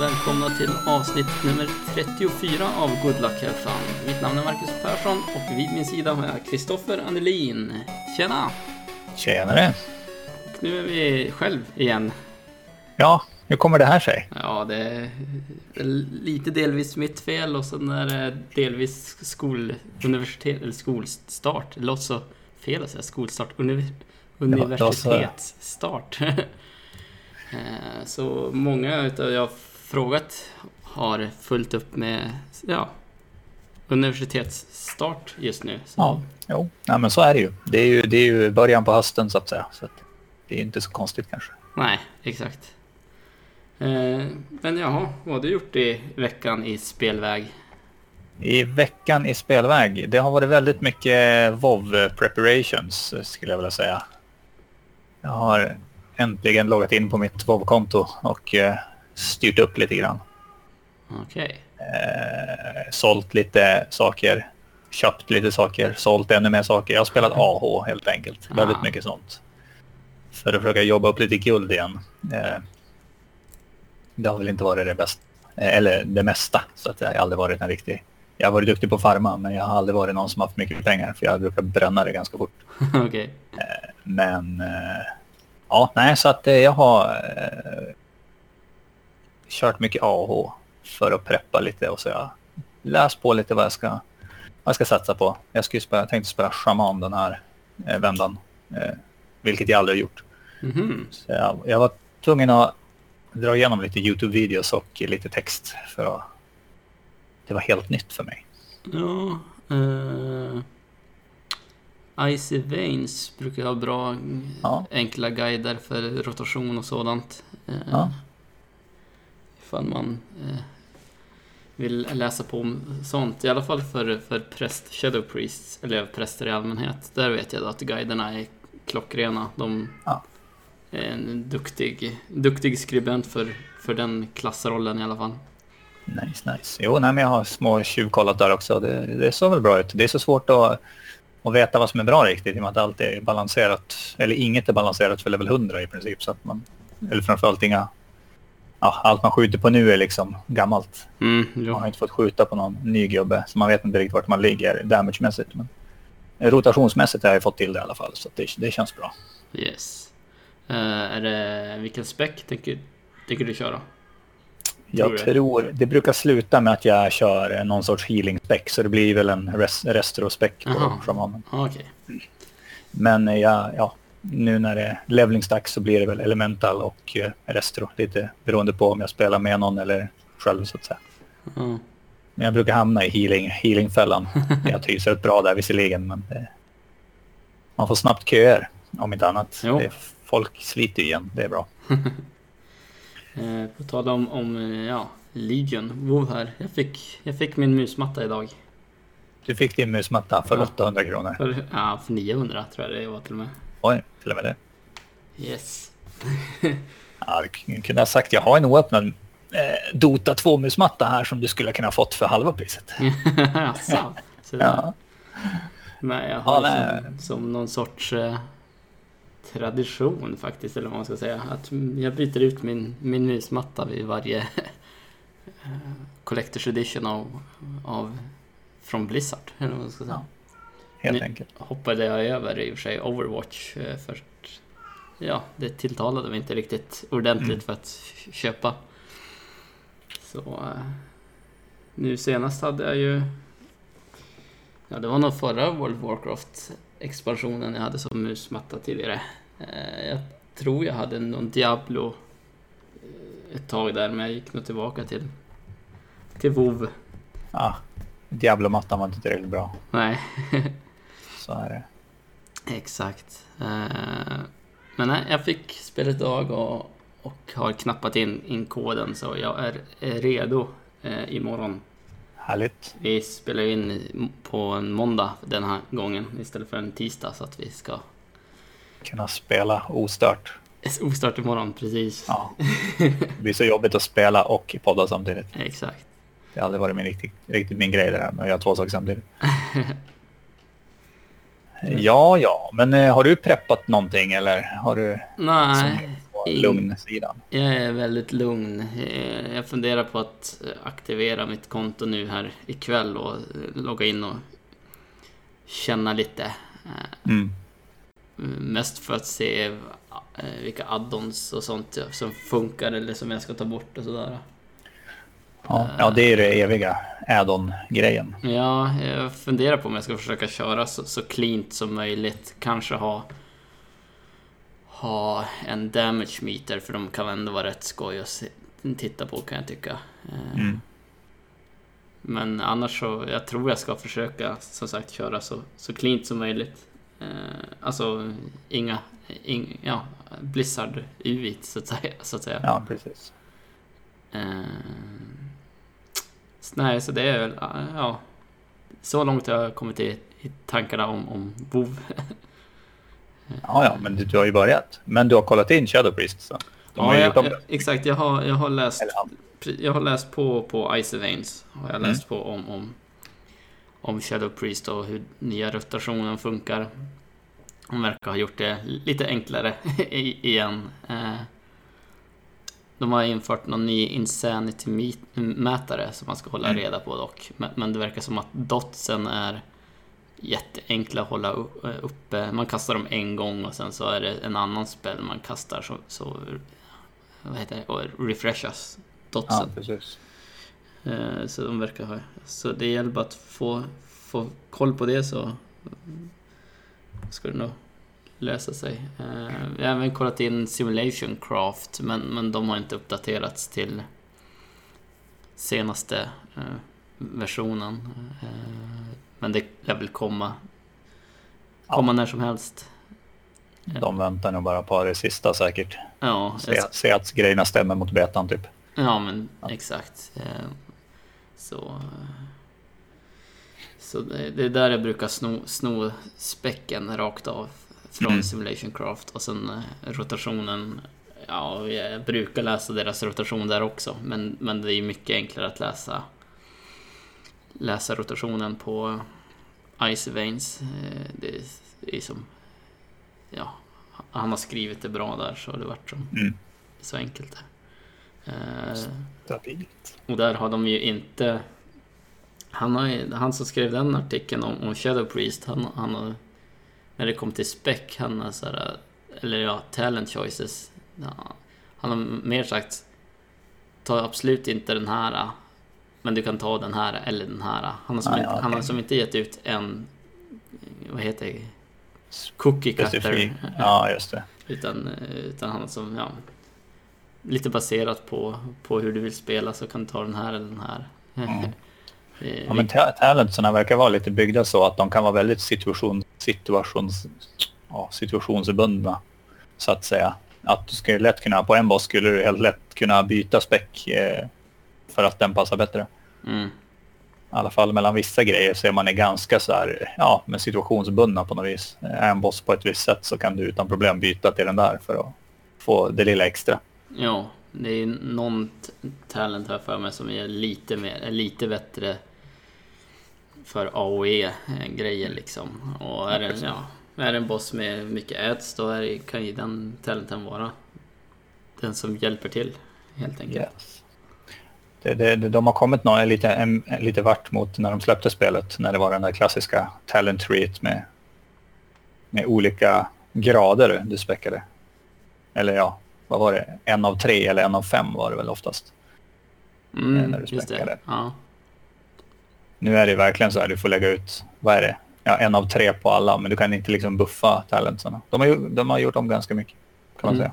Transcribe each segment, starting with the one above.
Välkomna till avsnitt nummer 34 av Good Luck Fun. Mitt namn är Marcus Persson och vid min sida har jag Kristoffer Andelin. Tjena! Tjenare! Och nu är vi själv igen. Ja, hur kommer det här sig? Ja, det är lite delvis mitt fel och sen är det delvis skol, universitet, eller skolstart. Det låter så fel att säga skolstart. Univer, universitetsstart. Eh, så många utav jag frågat har fullt upp med ja, universitetsstart just nu. Så. Ja, jo, ja, men så är det ju. Det är ju, det är ju början på hösten så att säga. Så att det är inte så konstigt kanske. Nej, exakt. Eh, men jaha, vad har du gjort i veckan i spelväg? I veckan i spelväg? Det har varit väldigt mycket WoW preparations skulle jag vilja säga. Jag har äntligen loggat in på mitt WoW-konto och eh, styrt upp lite grann. Okej. Okay. Eh, sålt lite saker, köpt lite saker, sålt ännu mer saker. Jag har spelat AH helt enkelt. Ah. Väldigt mycket sånt. För att försöka jobba upp lite guld igen. Eh, det har väl inte varit det bästa, eh, eller det mesta. Så att jag har aldrig varit en riktig... Jag har varit duktig på farma, men jag har aldrig varit någon som haft mycket pengar. För jag brukar bränna det ganska fort. okay. Eh, men Ja, nej, så att eh, jag har eh, kört mycket AH för att preppa lite och så jag läst på lite vad jag ska, vad jag ska satsa på. Jag, skulle spela, tänkte spela shaman den här eh, vändan, eh, vilket jag aldrig har gjort. Mm -hmm. Så jag, jag, var tvungen att dra igenom lite YouTube-videos och lite text för att det var helt nytt för mig. Ja, uh... Icy Veins brukar ha bra ja. enkla guider för rotation och sådant. Eh, ja. Ifall man eh, vill läsa på om sånt. I alla fall för, för präst, Shadow Priests, eller präster i allmänhet. Där vet jag att guiderna är klockrena. De ja. är en duktig, duktig skribent för, för den klassrollen i alla fall. Nice, nice. Jo, nej, men jag har små tjuvkollat där också. Det, det såg väl bra ut. Det är så svårt att och veta vad som är bra riktigt i och med att allt är balanserat. Eller inget är balanserat för level 100 i princip. Så att man, eller framförallt inga... Ja, allt man skjuter på nu är liksom gammalt. Mm, man har inte fått skjuta på någon ny gubbe så man vet inte riktigt vart man ligger damagemässigt. Men rotationsmässigt har jag fått till det i alla fall så det, det känns bra. Yes. Uh, är det, vilken spec tänker, tänker du köra? Jag tror, tror det brukar sluta med att jag kör någon sorts healing spec så det blir väl en rest, restro-spec på shamanen. Okay. Men eh, ja, ja, nu när det är levlingsdags så blir det väl elemental och uh, restro. Lite beroende på om jag spelar med någon eller själv så att säga. Mm. Men jag brukar hamna i healing, healingfällan. jag trivs rätt bra där visserligen men det, man får snabbt köer om inte annat. Det, folk sliter igen, det är bra. Eh, på tal om, om eh, ja, Legion, WoW här. Jag fick, jag fick min musmatta idag. Du fick din musmatta för ja. 800 kronor? För, ja, för 900 tror jag det var till och med. Oj, till och med det. Yes. ja, du kunde ha sagt jag har en oöppnad eh, Dota 2-musmatta här som du skulle kunna fått för halva priset. Jaså? ja. Nej, jag har ja, som, som någon sorts... Eh, tradition faktiskt, eller vad man ska säga. Att jag byter ut min, min musmatta vid varje eh, Collector's Edition av, av från Blizzard, eller vad man ska säga. Ja, helt nu enkelt. hoppade jag över i och för sig Overwatch eh, för ja, det tilltalade mig inte riktigt ordentligt mm. för att köpa. Så eh, nu senast hade jag ju Ja, det var nog förra World of Warcraft expansionen jag hade som musmatta tidigare. Eh, jag tror jag hade någon Diablo ett tag där, men jag gick nog tillbaka till, till WoW. Ja, Diablo-mattan var inte tillräckligt bra. Nej. Så är det. Exakt. Eh, men nej, jag fick spelet idag och, och har knappat in, in koden så jag är, är redo imorgon Härligt. Vi spelar in på en måndag den här gången istället för en tisdag så att vi ska kunna spela ostört. Ostört imorgon, precis. Ja. Det blir så jobbigt att spela och podda samtidigt. Exakt. Det har aldrig varit min, riktigt, riktigt min grej det där med att göra två saker samtidigt. ja, ja, men eh, har du preppat någonting eller har du? Nej, lugn-sidan? Jag är väldigt lugn. Eh, jag funderar på att aktivera mitt konto nu här ikväll och logga in och känna lite. Eh, mm. Mest för att se vilka addons och sånt som funkar eller som jag ska ta bort och sådär. Ja, ja det är det eviga add-on-grejen. Ja, jag funderar på om jag ska försöka köra så, så cleant som möjligt. Kanske ha, ha en damage meter för de kan ändå vara rätt skoj att se, titta på kan jag tycka. Eh, mm. Men annars så, jag tror jag ska försöka som sagt köra så, så cleant som möjligt. Eh, alltså inga, ing, ja, Blizzard UIT så att säga. Så att säga. Ja, precis. Eh, nej, så det är väl, ja. Så långt har jag kommit i, i tankarna om, om WoW. ja, ja, men du, har ju börjat. Men du har kollat in Shadow Priest så. Ja, jag, exakt. Jag har, jag har läst jag har läst på på Ice Veins. Har jag läst mm. på om, om, om Shadow Priest och hur nya rotationen funkar. De verkar ha gjort det lite enklare igen. Eh, de har infört någon ny Insanity-mätare som man ska hålla mm. reda på dock. Men det verkar som att dotsen är jätteenkla att hålla uppe. Man kastar dem en gång och sen så är det en annan spel man kastar så, så vad heter det, och refreshas dotsen. Ja. Eh, så de verkar ha... Så det gäller bara att få, få koll på det så ska det nog lösa sig. Eh, jag har även kollat in Simulation Craft men, men de har inte uppdaterats till senaste eh, versionen. Eh, men det lär väl komma, komma ja. när som helst. De väntar nog bara på det sista säkert. Ja, se, se att grejerna stämmer mot betan typ. Ja men ja. exakt. Så, så det, det är där jag brukar sno, sno späcken rakt av från mm. Simulation Craft och sen eh, rotationen. Ja, jag brukar läsa deras rotation där också, men, men det är mycket enklare att läsa läsa rotationen på Ice Veins. Eh, det är som, ja, han har skrivit det bra där så det vart som mm. så enkelt. Där. Eh, Stabilt. Och där har de ju inte han, har, han som skrev den artikeln om, om Shadow Priest, han, han har när det kom till spec, han har så här, eller ja, talent choices. Ja, han har mer sagt, ta absolut inte den här, men du kan ta den här eller den här. Han har som, ah, inte, okay. han har som inte gett ut en, vad heter det, cookie cutter. Ja, just det. Utan, utan han som, ja, lite baserat på, på hur du vill spela så kan du ta den här eller den här. Mm. Ja, men talentsarna verkar vara lite byggda så att de kan vara väldigt situation, situations, ja, situationsbundna. Så att säga. Att du skulle lätt kunna, på en boss skulle du helt lätt kunna byta späck eh, för att den passar bättre. Mm. I alla fall mellan vissa grejer så är man är ganska så här, ja, men situationsbundna på något vis. Är en boss på ett visst sätt så kan du utan problem byta till den där för att få det lilla extra. Ja, det är någon talent här för mig som är lite, mer, lite bättre för AOE-grejer liksom. Och är det, ja, är det en boss med mycket ads då är, kan ju den talenten vara den som hjälper till helt enkelt. Yes. Det, det, de har kommit någon, lite, en, lite vart mot när de släppte spelet, när det var den där klassiska talent treat med, med olika grader du späckade. Eller ja, vad var det? En av tre eller en av fem var det väl oftast. Mm, eh, när du det. Ja. Nu är det verkligen så här, du får lägga ut, vad är det? Ja, en av tre på alla, men du kan inte liksom buffa talentsarna. De har, de har gjort om ganska mycket, kan man mm. säga.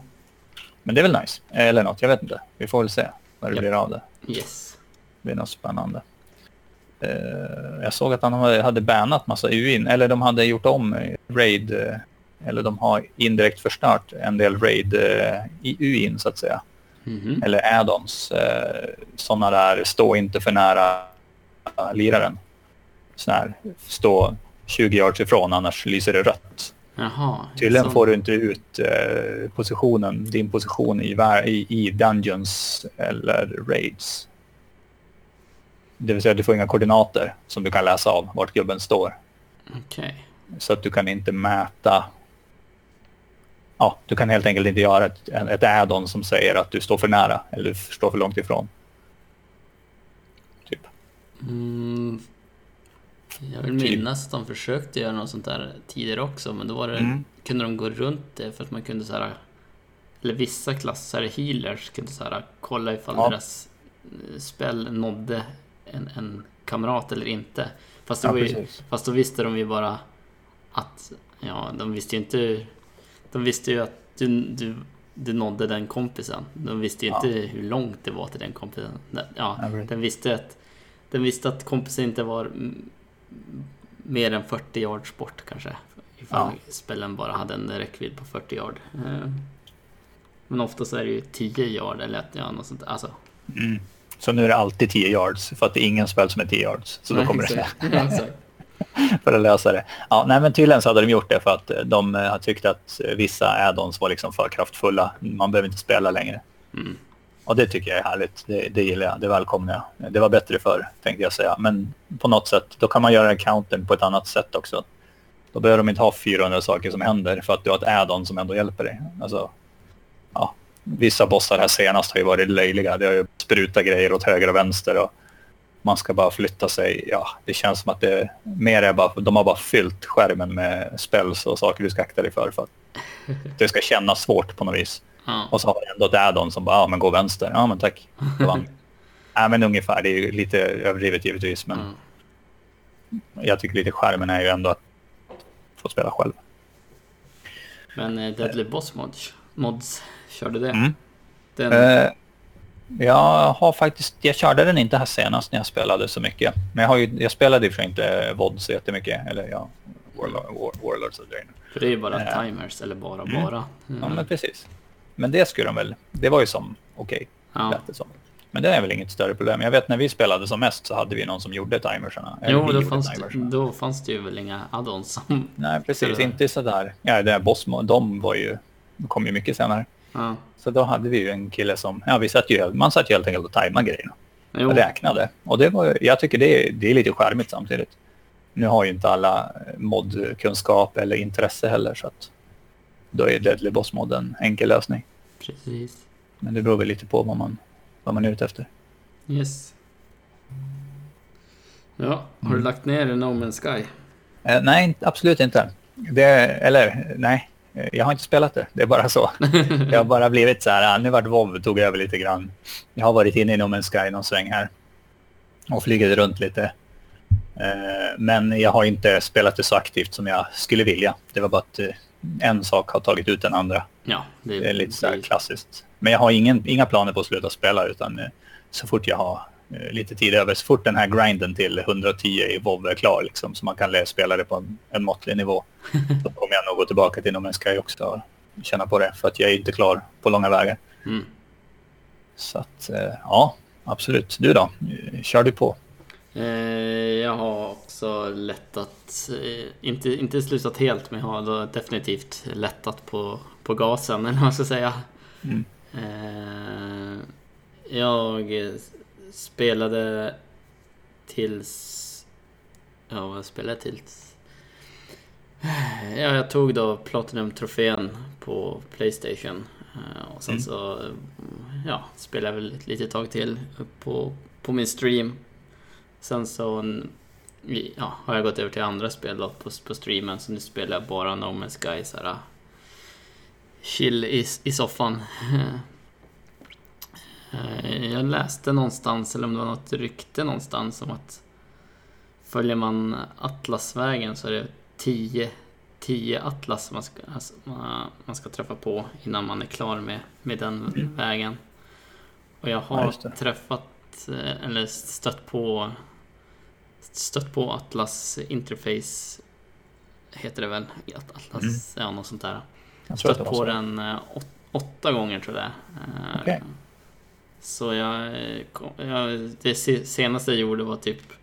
Men det är väl nice, eller något, jag vet inte. Vi får väl se vad det yep. blir av det. Yes. Det blir något spännande. Uh, jag såg att han hade bannat massa UIN, eller de hade gjort om raid, uh, eller de har indirekt förstört en del raid uh, i UIN så att säga. Mm -hmm. Eller add-ons, uh, sådana där stå inte för nära liraren. Sån här, stå 20 yards ifrån annars lyser det rött. Jaha, Tydligen så... får du inte ut eh, positionen, din position i, i, i dungeons eller raids. Det vill säga du får inga koordinater som du kan läsa av vart gubben står. Okay. Så att du kan inte mäta ja, du kan helt enkelt inte göra ett, ett add-on som säger att du står för nära eller du står för långt ifrån. Mm, jag vill typ. minnas att de försökte göra något sånt där tidigare också, men då var det, mm. kunde de gå runt det för att man kunde så här, eller vissa klasser, healers, kunde så här, kolla ifall ja. deras eh, spel nådde en, en kamrat eller inte. Fast, då, ja, ju, fast då visste de ju bara att, ja, de visste ju inte, de visste ju att du, du, du nådde den kompisen. De visste ju ja. inte hur långt det var till den kompisen. Ja, den visste att den visste att kompisen inte var mer än 40 yards bort kanske. Ifall ja. spelen bara hade en räckvidd på 40 yard. Eh, men ofta så är det ju 10 yard eller ja, något sånt. Alltså. Mm. Så nu är det alltid 10 yards för att det är ingen spel som är 10 yards. Så då kommer det. för att lösa det. Ja, nej, men tydligen så hade de gjort det för att de har tyckt att vissa add-ons var liksom för kraftfulla. Man behöver inte spela längre. Mm. Och det tycker jag är härligt. Det, det gillar jag. Det välkomnar jag. Det var bättre förr, tänkte jag säga. Men på något sätt, då kan man göra accounten på ett annat sätt också. Då behöver de inte ha 400 saker som händer för att du har ett add-on som ändå hjälper dig. Alltså, ja, vissa bossar här senast har ju varit löjliga. Det har ju sprutat grejer åt höger och vänster och man ska bara flytta sig. Ja, det känns som att det mer är bara, de har bara fyllt skärmen med spells och saker du ska akta dig för för att det ska kännas svårt på något vis. Ja. Och så har vi ändå ett add-on som bara, ja men gå vänster. Ja men tack. Nej men ungefär, det är ju lite överdrivet givetvis men mm. jag tycker lite skärmen är ju ändå att få spela själv. Men eh, Deadly Boss Mods, mods körde det? Mm. Den... Eh, jag har faktiskt, jag körde den inte här senast när jag spelade så mycket. Men jag, har ju, jag spelade ju för inte VOD så jättemycket. Eller ja, Warlord, War, Warlords of Draenor. För det är ju bara eh. timers eller bara mm. bara. Mm. Ja men precis. Men det skulle de väl, det var ju som okej. Okay, ja. Men det är väl inget större problem. Jag vet när vi spelade som mest så hade vi någon som gjorde timersarna. Jo, då fanns, det, då fanns det ju väl inga add-ons som... Nej, precis. Inte sådär. Ja, det här boss, de var ju, kom ju mycket senare. Ja. Så då hade vi ju en kille som, ja vi satt ju, man satt ju helt enkelt och tajmade grejerna. Jo. Och räknade. Och det var, jag tycker det är, det är lite skärmigt samtidigt. Nu har ju inte alla modkunskap eller intresse heller så att då är Deadly Boss-mod en enkel lösning. Precis. Men det beror väl lite på vad man, vad man är ute efter. Yes. Ja, har du mm. lagt ner No Man's Sky? Eh, nej, absolut inte. Det, eller nej, jag har inte spelat det. Det är bara så. Det har bara blivit så här, nu vart WoW tog över lite grann. Jag har varit inne i No Man's Sky någon sväng här och flugit runt lite. Eh, men jag har inte spelat det så aktivt som jag skulle vilja. Det var bara att eh, en sak har tagit ut den andra. Ja, det, det är lite så klassiskt. Men jag har ingen, inga planer på att sluta spela utan eh, så fort jag har eh, lite tid över, så fort den här grinden till 110 i WoW är klar liksom, så man kan spela det på en, en måttlig nivå. Då kommer jag nog gå tillbaka till No Man's Sky också och känna på det för att jag är inte klar på långa vägar. Mm. Så att eh, ja, absolut. Du då? Kör du på? Eh, jag har också lättat, eh, inte, inte slutat helt, men jag har definitivt lättat på, på gasen, eller vad man ska säga. Mm. Eh, jag spelade tills... Ja, vad spelade jag tills? Ja, jag tog då Platinum-trofén på Playstation. Och sen mm. så ja, spelade jag väl ett litet tag till på, på min stream Sen så ja, har jag gått över till andra spel då på, på streamen, så nu spelar jag bara No Man's Sky så här, chill i, i soffan. Eh, jag läste någonstans, eller om det var något rykte någonstans, om att följer man Atlasvägen så är det 10 10 Atlas man ska, alltså, man ska träffa på innan man är klar med, med den vägen. Och jag har ja, träffat, eh, eller stött på stött på Atlas Interface, heter det väl? Atlas, mm. ja något sånt där. Jag stött på den eh, åt, åtta gånger tror jag eh, okay. Så jag, jag, det senaste jag gjorde var typ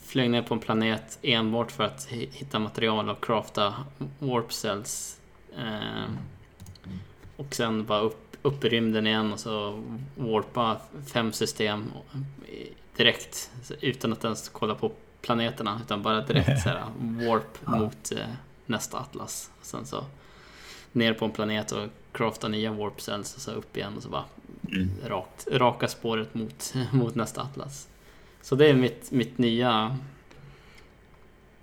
flög ner på en planet enbart för att hitta material och crafta warp cells. Eh, och sen bara upp, upp i rymden igen och så warpa fem system direkt utan att ens kolla på planeterna utan bara direkt så här, warp ja. mot eh, nästa Atlas. Sen så ner på en planet och crafta nya warp cells och så upp igen och så bara mm. rakt, raka spåret mot, mot nästa Atlas. Så det är mitt, mitt nya...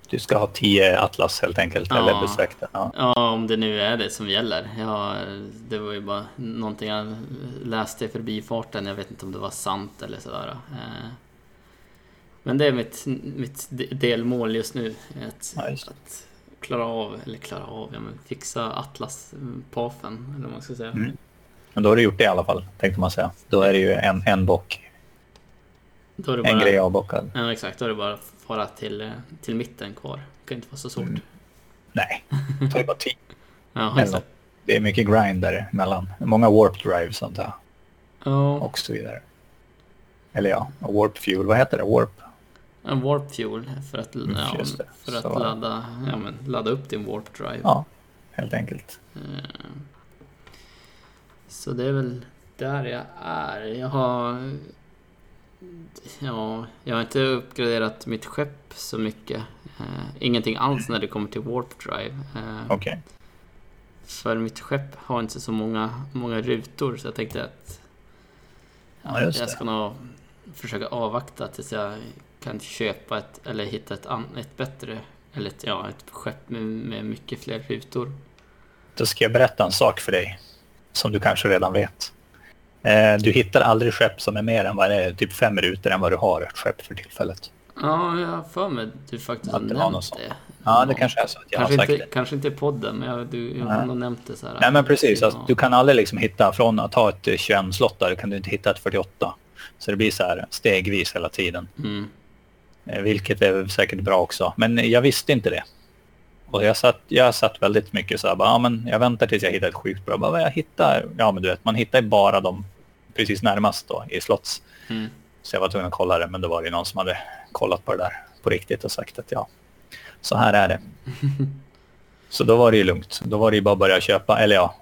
Du ska ha tio Atlas helt enkelt, ja. eller besökta? Ja. ja, om det nu är det som gäller. Ja, det var ju bara någonting jag läste i förbifarten. Jag vet inte om det var sant eller sådär. Eh, men det är mitt, mitt delmål just nu. Att, ja, just att klara av, eller klara av, ja, men fixa Atlas-pafen, eller vad man ska säga. Mm. Men då har du gjort det i alla fall, tänkte man säga. Då är det ju en, en bock. Bara, en grej avbockad. Ja, exakt. Då är det bara att fara till, till mitten kvar. Det kan inte vara så svårt. Mm. Nej, det tar ju bara tid. ja, exakt. Det är mycket grind däremellan. Många warp drives sånt där. Ja. Och så vidare. Eller ja, warp fuel. Vad heter det? Warp? En warp fuel för att, mm, ja, för att ladda, ja, men, ladda upp din warp drive. Ja, helt enkelt. Eh, så det är väl där jag är. Jag har... Ja, jag har inte uppgraderat mitt skepp så mycket. Uh, ingenting alls när det kommer till warp drive. Uh, Okej. Okay. För mitt skepp har inte så många, många rutor så jag tänkte att ja, jag ska nog försöka avvakta tills jag kan köpa ett, eller hitta ett, ett bättre, eller ett, ja, ett skepp med, med mycket fler rutor. Då ska jag berätta en sak för dig som du kanske redan vet. Eh, du hittar aldrig skepp som är mer än vad det är, typ fem rutor än vad du har ett skepp för tillfället. Ja, jag har för mig du faktiskt har nämnt det. Ja, det kanske är så att jag kanske har sagt inte, det. Kanske inte i podden, men jag, du, jag har nog nämnt det så här. Nej, men precis. Alltså, du kan aldrig liksom hitta, från att ha ett 21 slott där, kan du inte hitta ett 48. Så det blir så här stegvis hela tiden. Mm. Eh, vilket är säkert bra också. Men jag visste inte det. Och jag satt, jag satt väldigt mycket så här, bara, ja, men jag väntar tills jag hittar ett sjukt bra. Bara, vad jag hittar? Ja, men du vet, man hittar ju bara de precis närmast då i slotts. Mm. Så jag var tvungen att kolla det, men då var det någon som hade kollat på det där på riktigt och sagt att ja, så här är det. så då var det ju lugnt. Då var det ju bara att börja köpa, eller ja,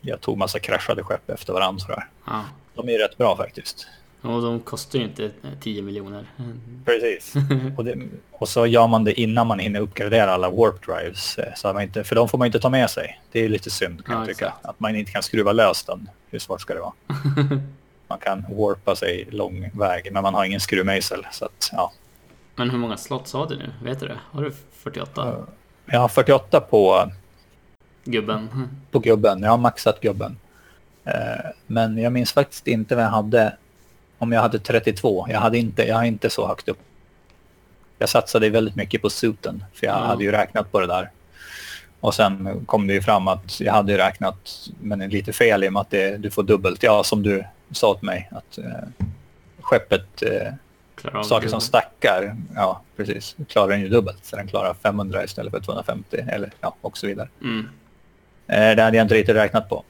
jag tog massa kraschade skepp efter varandra. Ja. De är ju rätt bra faktiskt. Och de kostar ju inte 10 miljoner. Precis. Och, det, och, så gör man det innan man hinner uppgradera alla warp drives. Eh, så man inte, för de får man inte ta med sig. Det är lite synd kan ja, jag tycka. Exakt. Att man inte kan skruva lös den. Hur svårt ska det vara? man kan warpa sig lång väg men man har ingen skruvmejsel. Så att, ja. Men hur många slots har du nu? Vet du det? Har du 48? Jag har 48 på... Gubben? På gubben. Jag har maxat gubben. Eh, men jag minns faktiskt inte vad jag hade om jag hade 32. Jag hade inte, jag har inte så högt upp. Jag satsade väldigt mycket på suiten, för jag mm. hade ju räknat på det där. Och sen kom det ju fram att jag hade räknat, men lite fel i och med att det, du får dubbelt. Ja, som du sa till mig, att eh, skeppet, eh, saker som stackar, ja precis, klarar den ju dubbelt. Så den klarar 500 istället för 250, eller ja, och så vidare. Mm. Eh, det hade jag inte riktigt räknat på.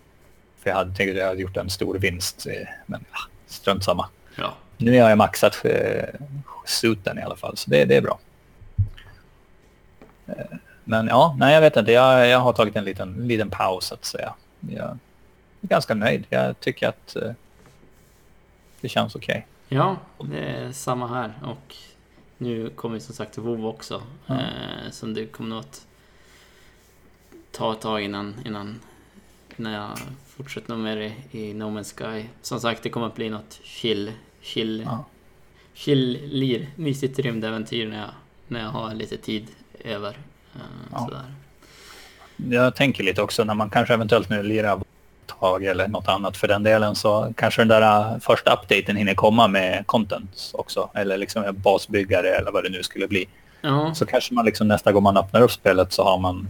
För jag hade tänkt att jag hade gjort en stor vinst, eh, men ja, strunt samma. Ja. Nu har jag maxat eh, suiten i alla fall, så det, det är bra. Men ja, nej jag vet inte. Jag, jag har tagit en liten, liten paus så att säga. Jag är ganska nöjd. Jag tycker att eh, det känns okej. Okay. Ja, det är samma här. Och nu kommer vi som sagt till WoW också. Mm. Eh, som det kommer nog att ta ett tag innan, innan, innan jag fortsätter mer i, i No Man's Sky. Som sagt, det kommer att bli något chill, chill, ja. chill lir, mysigt rymdäventyr när jag, när jag har lite tid över. Uh, ja. Jag tänker lite också när man kanske eventuellt nu lirar tag eller något annat för den delen så kanske den där första updaten hinner komma med content också eller liksom en basbyggare eller vad det nu skulle bli. Ja. Så kanske man liksom nästa gång man öppnar upp spelet så har man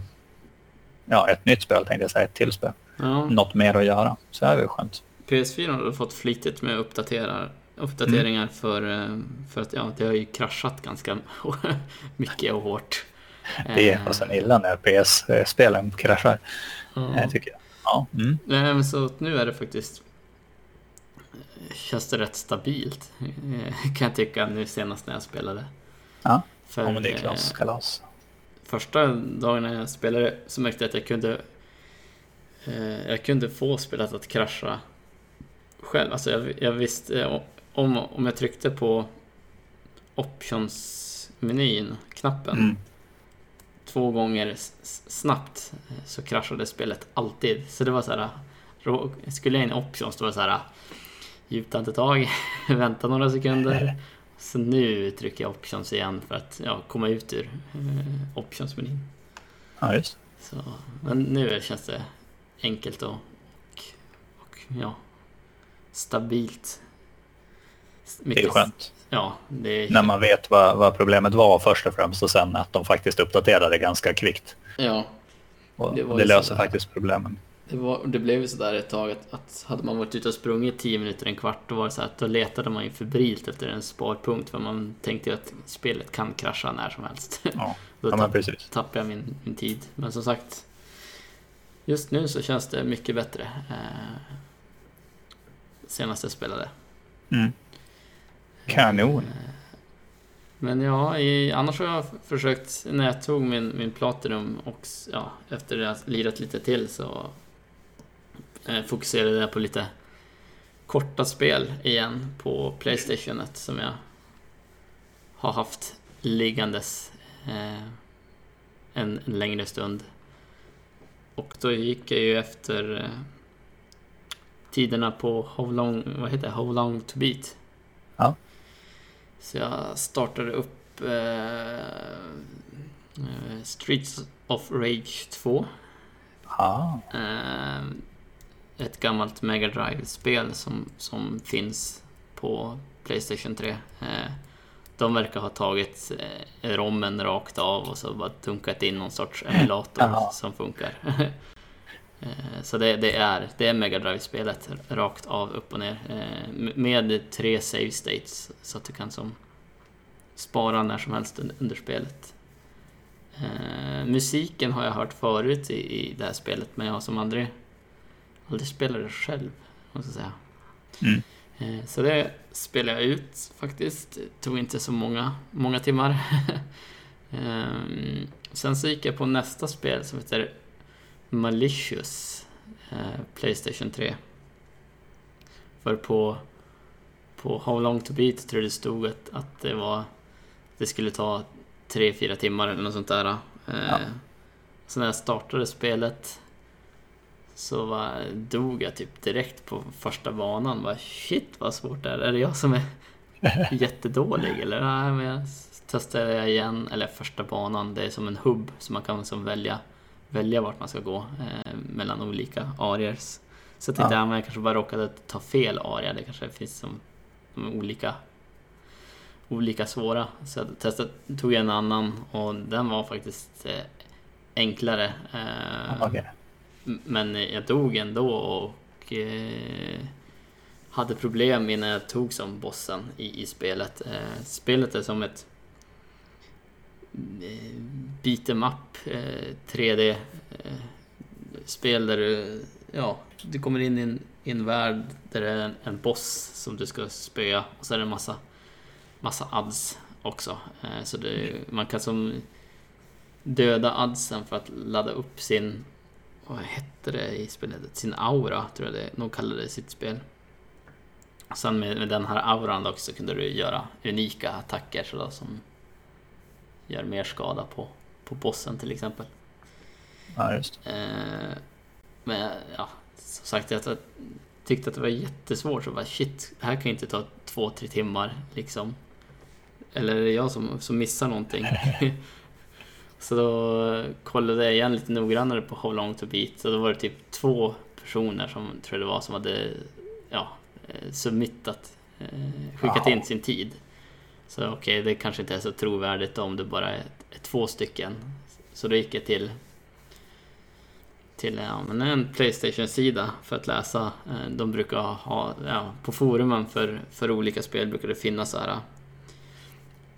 ja, ett nytt spel tänkte jag säga, ett till spel ja. något mer att göra. Så det är väl skönt. PS4 har fått flitigt med uppdateringar, uppdateringar mm. för, eh, för att ja, det har ju kraschat ganska mycket och hårt. Det är fasen illa när PS-spelen kraschar, ja. tycker jag. Ja. Mm. Så nu är det faktiskt känns det rätt stabilt kan jag tycka nu senast när jag spelade. Ja, för, ja men det är klass, kalas. Första dagen när jag spelade så märkte jag att jag kunde Eh, jag kunde få spelet att krascha själv. Alltså jag, jag visste, eh, om, om jag tryckte på options-menyn, knappen, mm. Två gånger snabbt så kraschade spelet alltid. Så det var så här, skulle jag in options då var det så här djupt andetag, vänta några sekunder. Så nu trycker jag options igen för att ja, komma ut ur eh, optionsmenyn. Ja, just så, Men nu känns det enkelt och, och, och ja, stabilt. Mycket, det är skönt. Ja, det är... När man vet vad, vad problemet var först och främst och sen att de faktiskt uppdaterade ganska kvickt. Ja. Och det, det löser faktiskt problemen. Det, var, det blev ju sådär ett tag att, att hade man varit ute och sprungit 10 minuter, en kvart, då var det så att då letade man ju febrilt efter en sparpunkt för man tänkte ju att spelet kan krascha när som helst. Ja, då ja, tapp, precis. tappade jag min, min tid. Men som sagt, just nu så känns det mycket bättre. Eh, senast jag spelade. Mm. Kanon. Men ja, i, annars har jag försökt, när jag tog min, min Platinum och ja, efter att jag lirat lite till så eh, fokuserade jag på lite korta spel igen på Playstation 1 som jag har haft liggandes eh, en, en, längre stund. Och då gick jag ju efter eh, tiderna på How long, vad heter det? How long to beat. Ja. Så jag startade upp eh, eh Streets of Rage 2. Ah. Eh, ett gammalt Mega Drive-spel som, som finns på Playstation 3. Eh, de verkar ha tagit eh, rommen rakt av och så bara dunkat in någon sorts emulator som funkar. Eh, så det, det, är, det är Mega Drive-spelet rakt av, upp och ner. Eh, med tre save states så att du kan som spara när som helst under spelet. Eh, musiken har jag hört förut i, i det här spelet men jag har som aldrig, aldrig spelat det själv, måste jag säga. Mm. Så det spelade jag ut faktiskt. Det tog inte så många, många timmar. eh, sen så gick jag på nästa spel som heter Malicious eh, Playstation 3. För på, på How long to beat tror jag det stod att, att det var det skulle ta 3-4 timmar eller något sånt där. Eh, ja. Så när jag startade spelet så var, dog jag typ direkt på första banan. Bara, Shit vad svårt det är. Är det jag som är jättedålig eller? Nej, men jag testade jag igen, eller första banan, det är som en hubb så man kan liksom välja, välja vart man ska gå eh, mellan olika ariers. Så jag tänkte ja. att jag kanske bara råkade ta fel aria, det kanske finns som, som olika olika svåra. Så jag testade, tog en annan och den var faktiskt eh, enklare. Eh, okay. Men jag dog ändå och eh, hade problem innan jag tog som bossen i, i spelet. Eh, spelet är som ett Eh, beat em up eh, 3D eh, spel där du, ja, du kommer in i en, i en värld där det är en, en boss som du ska spöa och så är det en massa massa ads också. Så det, man kan som döda adsen för att ladda upp sin, vad hette det i spelet? Sin aura, tror jag det de kallade det i sitt spel. Sen med, med den här auran också kunde du göra unika attacker så då, som gör mer skada på, på bossen till exempel. Ja, just eh, Men ja, som sagt, jag tyckte att det var jättesvårt. Så bara shit, det här kan ju inte ta två, tre timmar liksom. Eller är det jag som, som missar någonting? så då kollade jag igen lite noggrannare på How long to beat och då var det typ två personer som tror det var som hade ja, eh, submittat, eh, skickat in sin tid. Så okej, okay, det kanske inte är så trovärdigt om det bara är, är två stycken. Så då gick jag till till ja, men en Playstation-sida för att läsa. Eh, de brukar ha, ja, på forumen för, för olika spel brukar det finnas så här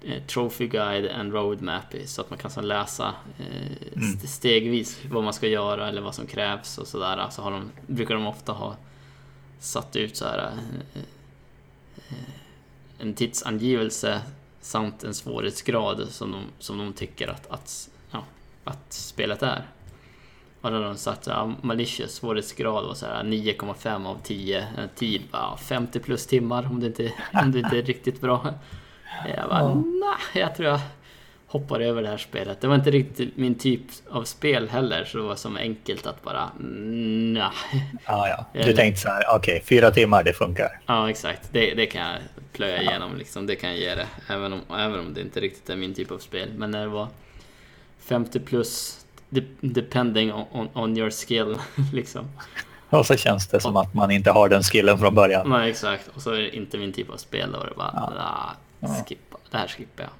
Eh, trophy Guide and Roadmap så att man kan så läsa eh, mm. stegvis vad man ska göra eller vad som krävs och sådär. Så har de, brukar de ofta ha satt ut så här eh, eh, en tidsangivelse samt en svårighetsgrad som de, som de tycker att, att, ja, att spelet är. Och då har de sagt att ja, malicious svårighetsgrad var 9,5 av 10. Tid var 50 plus timmar om det inte, om det inte är riktigt bra. Jag bara, ja. nej, jag tror jag hoppar över det här spelet. Det var inte riktigt min typ av spel heller, så det var som enkelt att bara nja. Ja, ja. Du tänkte så här, okej, okay, fyra timmar, det funkar. Ja, exakt. Det, det kan jag plöja ja. igenom, liksom. det kan jag ge det. Även om, även om det inte riktigt är min typ av spel. Men när det var 50 plus, depending on, on your skill, liksom. Och så känns det som att man inte har den skillen från början. Nej, exakt. Och så är det inte min typ av spel. Då är det bara, ja. ah, skippa. det här skippar jag.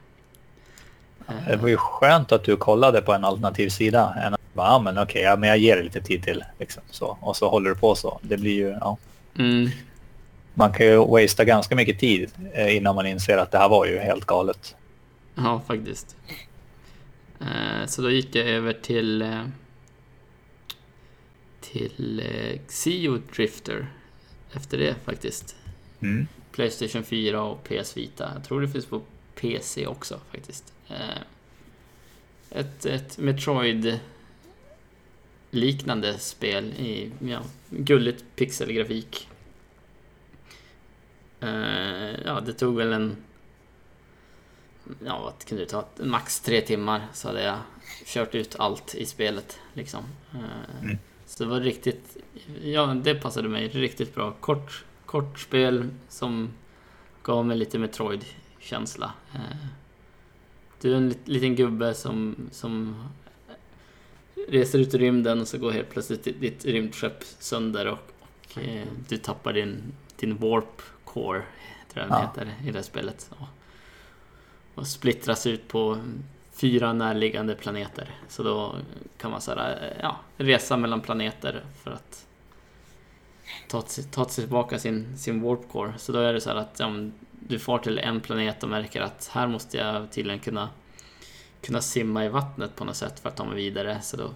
Det var ju skönt att du kollade på en alternativ sida. Än att bara, ja men okej, ja, men jag ger det lite tid till. Liksom, så. Och så håller du på så. Det blir ju, ja. Mm. Man kan ju wastea ganska mycket tid eh, innan man inser att det här var ju helt galet. Ja, faktiskt. Eh, så då gick jag över till eh, till Xio Drifter efter det faktiskt. Mm. Playstation 4 och PS Vita. Jag tror det finns på PC också faktiskt. Ett, ett Metroid-liknande spel i ja, gulligt pixelgrafik. Eh, ja, det tog väl en... Ja, vad kunde det ta? Max tre timmar så hade jag kört ut allt i spelet. Liksom. Eh, mm. Så det var riktigt... Ja, det passade mig riktigt bra. Kort, kort spel som gav mig lite Metroid-känsla. Du är en liten gubbe som, som reser ut i rymden och så går helt plötsligt ditt rymdskepp sönder och, och eh, du tappar din, din warp core, tror jag den ja. heter i det spelet. Och, och splittras ut på fyra närliggande planeter. Så då kan man så här, ja, resa mellan planeter för att ta, ta tillbaka sin, sin warp core. Så då är det så här att ja, du får till en planet och märker att här måste jag tydligen kunna, kunna simma i vattnet på något sätt för att ta mig vidare. Så då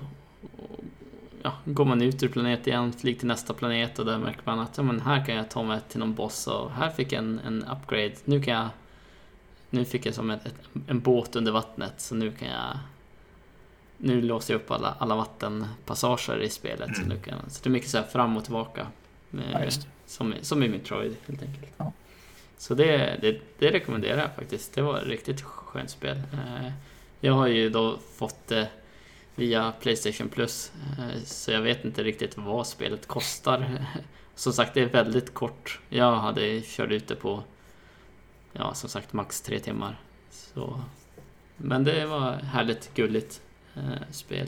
ja, går man ut ur planet igen, flyger till nästa planet och där märker man att ja, men här kan jag ta mig till någon boss och här fick jag en, en upgrade. Nu kan jag nu fick jag som ett, ett, en båt under vattnet så nu kan jag nu låser jag upp alla, alla vattenpassager i spelet. Mm. Så, nu kan, så det är mycket så fram och tillbaka. Med, ja, som, som i Metroid helt enkelt. Ja. Så det, det, det, rekommenderar jag faktiskt. Det var ett riktigt skönt spel. Eh, jag har ju då fått det via Playstation Plus, eh, så jag vet inte riktigt vad spelet kostar. Som sagt, det är väldigt kort. Jag hade kört ut det på, ja som sagt, max tre timmar. Så, men det var härligt, gulligt eh, spel.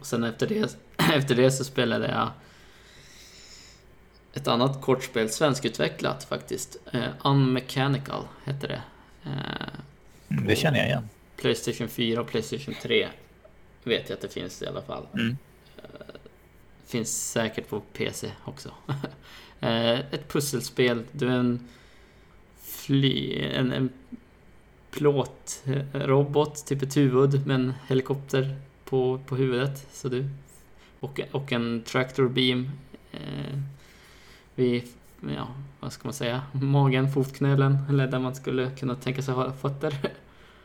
Och sen efter det, efter det så spelade jag ett annat kortspel, svenskutvecklat faktiskt. Eh, Unmechanical heter det. Eh, det känner jag igen. Playstation 4 och Playstation 3 vet jag att det finns i alla fall. Mm. Eh, finns säkert på PC också. eh, ett pusselspel. Du är en, fly, en, en plåtrobot, typ ett huvud med en helikopter på, på huvudet. Så du, och, och en tractor beam. Eh, vid, ja, vad ska man säga, magen, fotknölen eller där man skulle kunna tänka sig ha fötter.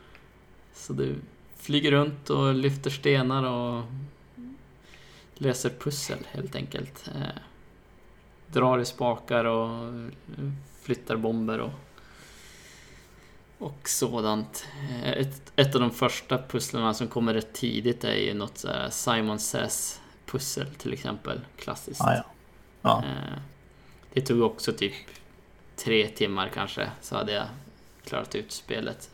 Så du flyger runt och lyfter stenar och löser pussel helt enkelt. Eh, drar i spakar och flyttar bomber och, och sådant. Eh, ett, ett av de första pusslerna som kommer rätt tidigt är ju något Simon Says pussel till exempel. Klassiskt. Ah, ja. Ja. Eh, det tog också typ tre timmar kanske, så hade jag klarat ut spelet.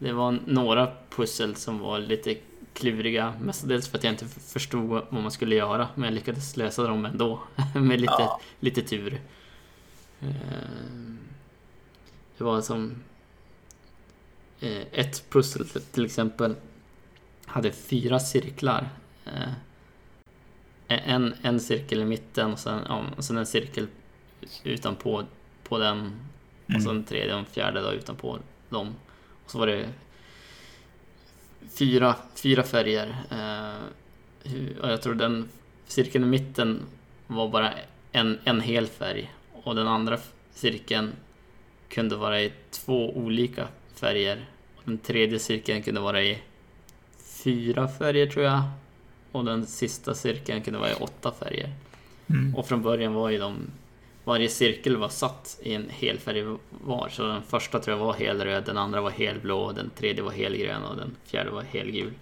Eh, det var några pussel som var lite kluriga, mestadels för att jag inte förstod vad man skulle göra, men jag lyckades lösa dem ändå, med lite, ja. lite tur. Eh, det var som eh, ett pussel till exempel hade fyra cirklar en, en cirkel i mitten och sen, ja, och sen en cirkel utanpå på den. Mm. Och sen en tredje och en fjärde då utanpå dem. Och så var det fyra, fyra färger. Eh, och jag tror den cirkeln i mitten var bara en, en hel färg. Och den andra cirkeln kunde vara i två olika färger. Och den tredje cirkeln kunde vara i fyra färger tror jag. Och den sista cirkeln kunde vara i åtta färger. Mm. Och från början var ju de varje cirkel var satt i en hel färg var. Så den första tror jag var helröd, den andra var helblå, den tredje var helgrön och den fjärde var helgul.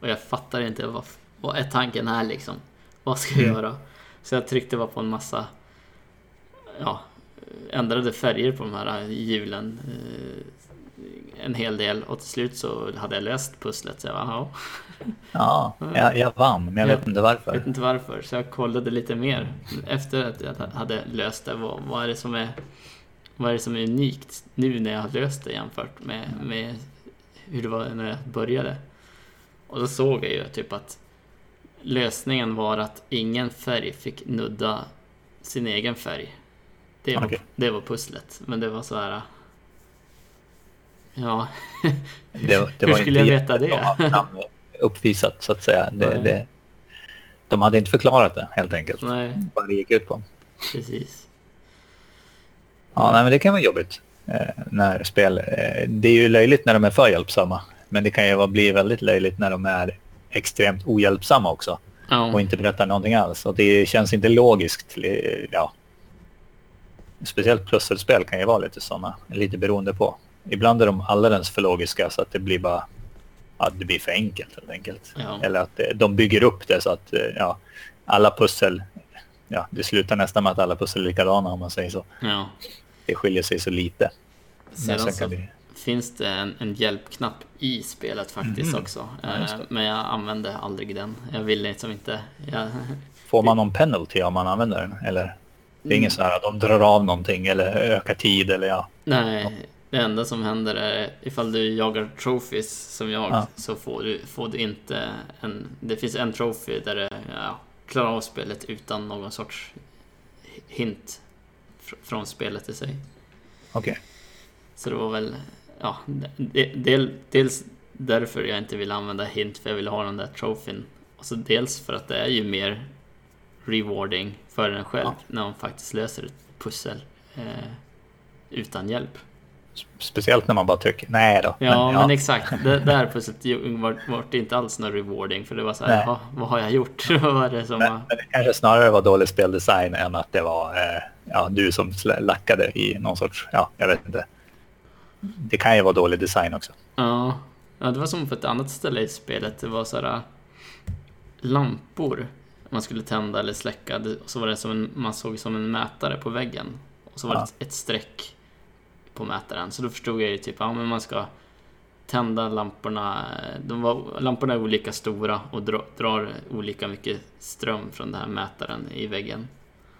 Och jag fattar inte vad, vad är tanken här liksom? Vad ska jag mm. göra? Så jag tryckte bara på en massa ja, ändrade färger på de här hjulen eh, en hel del och till slut så hade jag löst pusslet. Så jag bara, ja, jag, jag vann, men jag vet inte varför. Jag vet inte varför, så jag kollade lite mer efter att jag hade löst det. Vad, vad, är, det som är, vad är det som är unikt nu när jag har löst det jämfört med, med hur det var när jag började? Och då såg jag ju typ att lösningen var att ingen färg fick nudda sin egen färg. Det var, okay. det var pusslet, men det var så här Ja, det, det hur skulle jag veta det? uppvisat så att säga. Det, det, de hade inte förklarat det helt enkelt. Nej. Vad det gick ut på. Precis. Ja, nej, men det kan vara jobbigt eh, när spel... Eh, det är ju löjligt när de är för hjälpsamma. Men det kan ju bli väldigt löjligt när de är extremt ohjälpsamma också. Ja. Och inte berättar någonting alls. Och det känns inte logiskt. Ja. Speciellt pusselspel kan ju vara lite sådana. Lite beroende på. Ibland är de alldeles för logiska så att det blir bara att det blir för enkelt helt enkelt. Ja. Eller att de bygger upp det så att ja, alla pussel, ja, det slutar nästan med att alla pussel är likadana om man säger så. Ja. Det skiljer sig så lite. Sedan så kan det... finns det en, en, hjälpknapp i spelet faktiskt mm. också. Ja, eh, men jag använder aldrig den. Jag vill liksom inte... Jag... Får man någon penalty om man använder den? Eller? Det är mm. inget så här att de drar av någonting eller ökar tid eller ja. Nej, det enda som händer är ifall du jagar trophies som jag ja. så får du, får du inte en... Det finns en trophy där du ja, klarar av spelet utan någon sorts hint från spelet i sig. Okej. Okay. Så det var väl... Ja, del, dels därför jag inte vill använda hint för jag vill ha den där trofén. Och så dels för att det är ju mer rewarding för en själv ja. när man faktiskt löser ett pussel eh, utan hjälp. Speciellt när man bara trycker nej då. Ja, men, ja. men exakt. Det där plötsligt var, var det inte alls någon rewarding. För det var så här, vad har jag gjort? vad var det som men, var... men det kanske snarare var dålig speldesign än att det var eh, ja, du som lackade i någon sorts, ja, jag vet inte. Det kan ju vara dålig design också. Ja, ja det var som på ett annat ställe i spelet. Det var så här lampor man skulle tända eller släcka. Och så var det som en, man såg som en mätare på väggen. Och så var det ett, ett streck på mätaren. Så då förstod jag ju typ, ja men man ska tända lamporna. De var, lamporna är olika stora och dra, drar olika mycket ström från den här mätaren i väggen.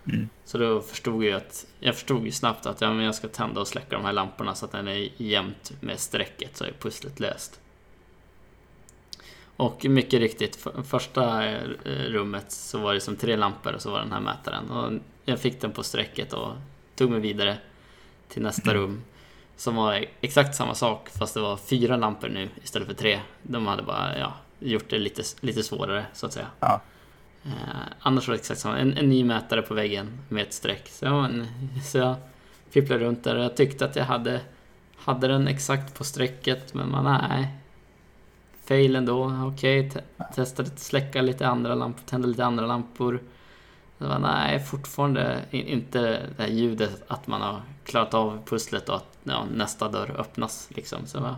Mm. Så då förstod jag att, jag förstod ju snabbt att ja, men jag ska tända och släcka de här lamporna så att den är jämnt med strecket så är pusslet löst. Och mycket riktigt, första eh, rummet så var det som tre lampor och så var den här mätaren. Och jag fick den på strecket och tog mig vidare till nästa mm. rum. Som var exakt samma sak fast det var fyra lampor nu istället för tre. De hade bara ja, gjort det lite, lite svårare så att säga. Ja. Eh, annars var det exakt samma. En, en, ny mätare på väggen med ett streck. Så jag, så jag fipplade runt där och jag tyckte att jag hade, hade den exakt på strecket men man nej. Fail ändå. Okej, okay, te testade att släcka lite andra lampor, tända lite andra lampor. Det var, nej, fortfarande inte det här ljudet att man har klarat av pusslet och att ja, nästa dörr öppnas. Liksom. Så jag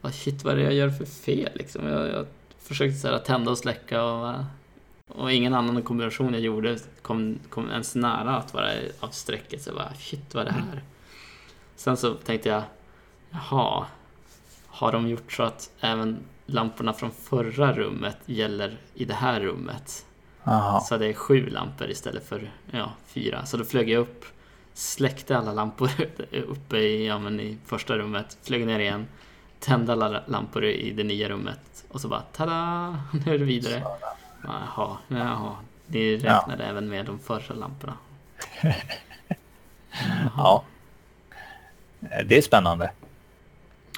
bara, shit vad är det jag gör för fel? Liksom. Jag, jag försökte så här, tända och släcka och, och ingen annan kombination jag gjorde kom, kom ens nära att vara av strecket. Så jag bara, shit vad är det här? Mm. Sen så tänkte jag, jaha, har de gjort så att även lamporna från förra rummet gäller i det här rummet? Aha. Så det är sju lampor istället för ja, fyra. Så då flög jag upp, släckte alla lampor uppe i, ja, men i första rummet, flög ner igen, tände alla lampor i det nya rummet och så bara tada! Nu är det vidare. Jaha, jaha. Ni räknade ja. även med de förra lamporna. ja. Det är spännande.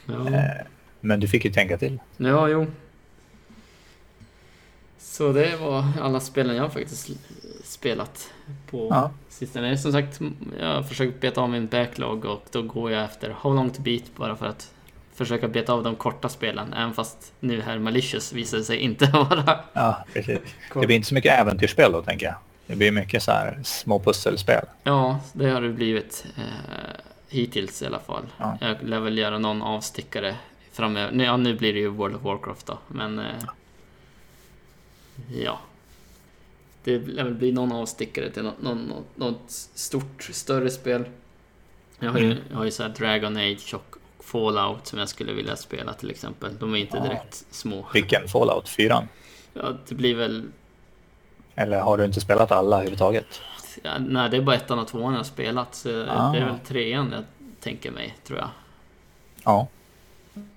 Ja. Eh, men du fick ju tänka till. Ja, jo. Så det var alla spelen jag faktiskt spelat på ja. sistone. Som sagt, jag har försökt beta av min backlog och då går jag efter How long to beat bara för att försöka beta av de korta spelen. Även fast nu här Malicious visade sig inte vara... Ja, precis. Det blir inte så mycket äventyrsspel då, tänker jag. Det blir mycket så här små pusselspel. Ja, det har det blivit. Eh, hittills i alla fall. Ja. Jag lär väl göra någon avstickare framöver. Ja, nu blir det ju World of Warcraft då, men... Eh, ja. Det lär väl bli någon avstickare till något, något, något stort, större spel. Jag har ju, mm. jag har ju så Dragon Age och Fallout som jag skulle vilja spela till exempel. De är inte ja. direkt små. Vilken Fallout? Fyran? Ja, det blir väl... Eller har du inte spelat alla överhuvudtaget? Ja, nej, det är bara ettan och tvåan jag har spelat. Så ah. det är väl trean jag tänker mig, tror jag. Ja.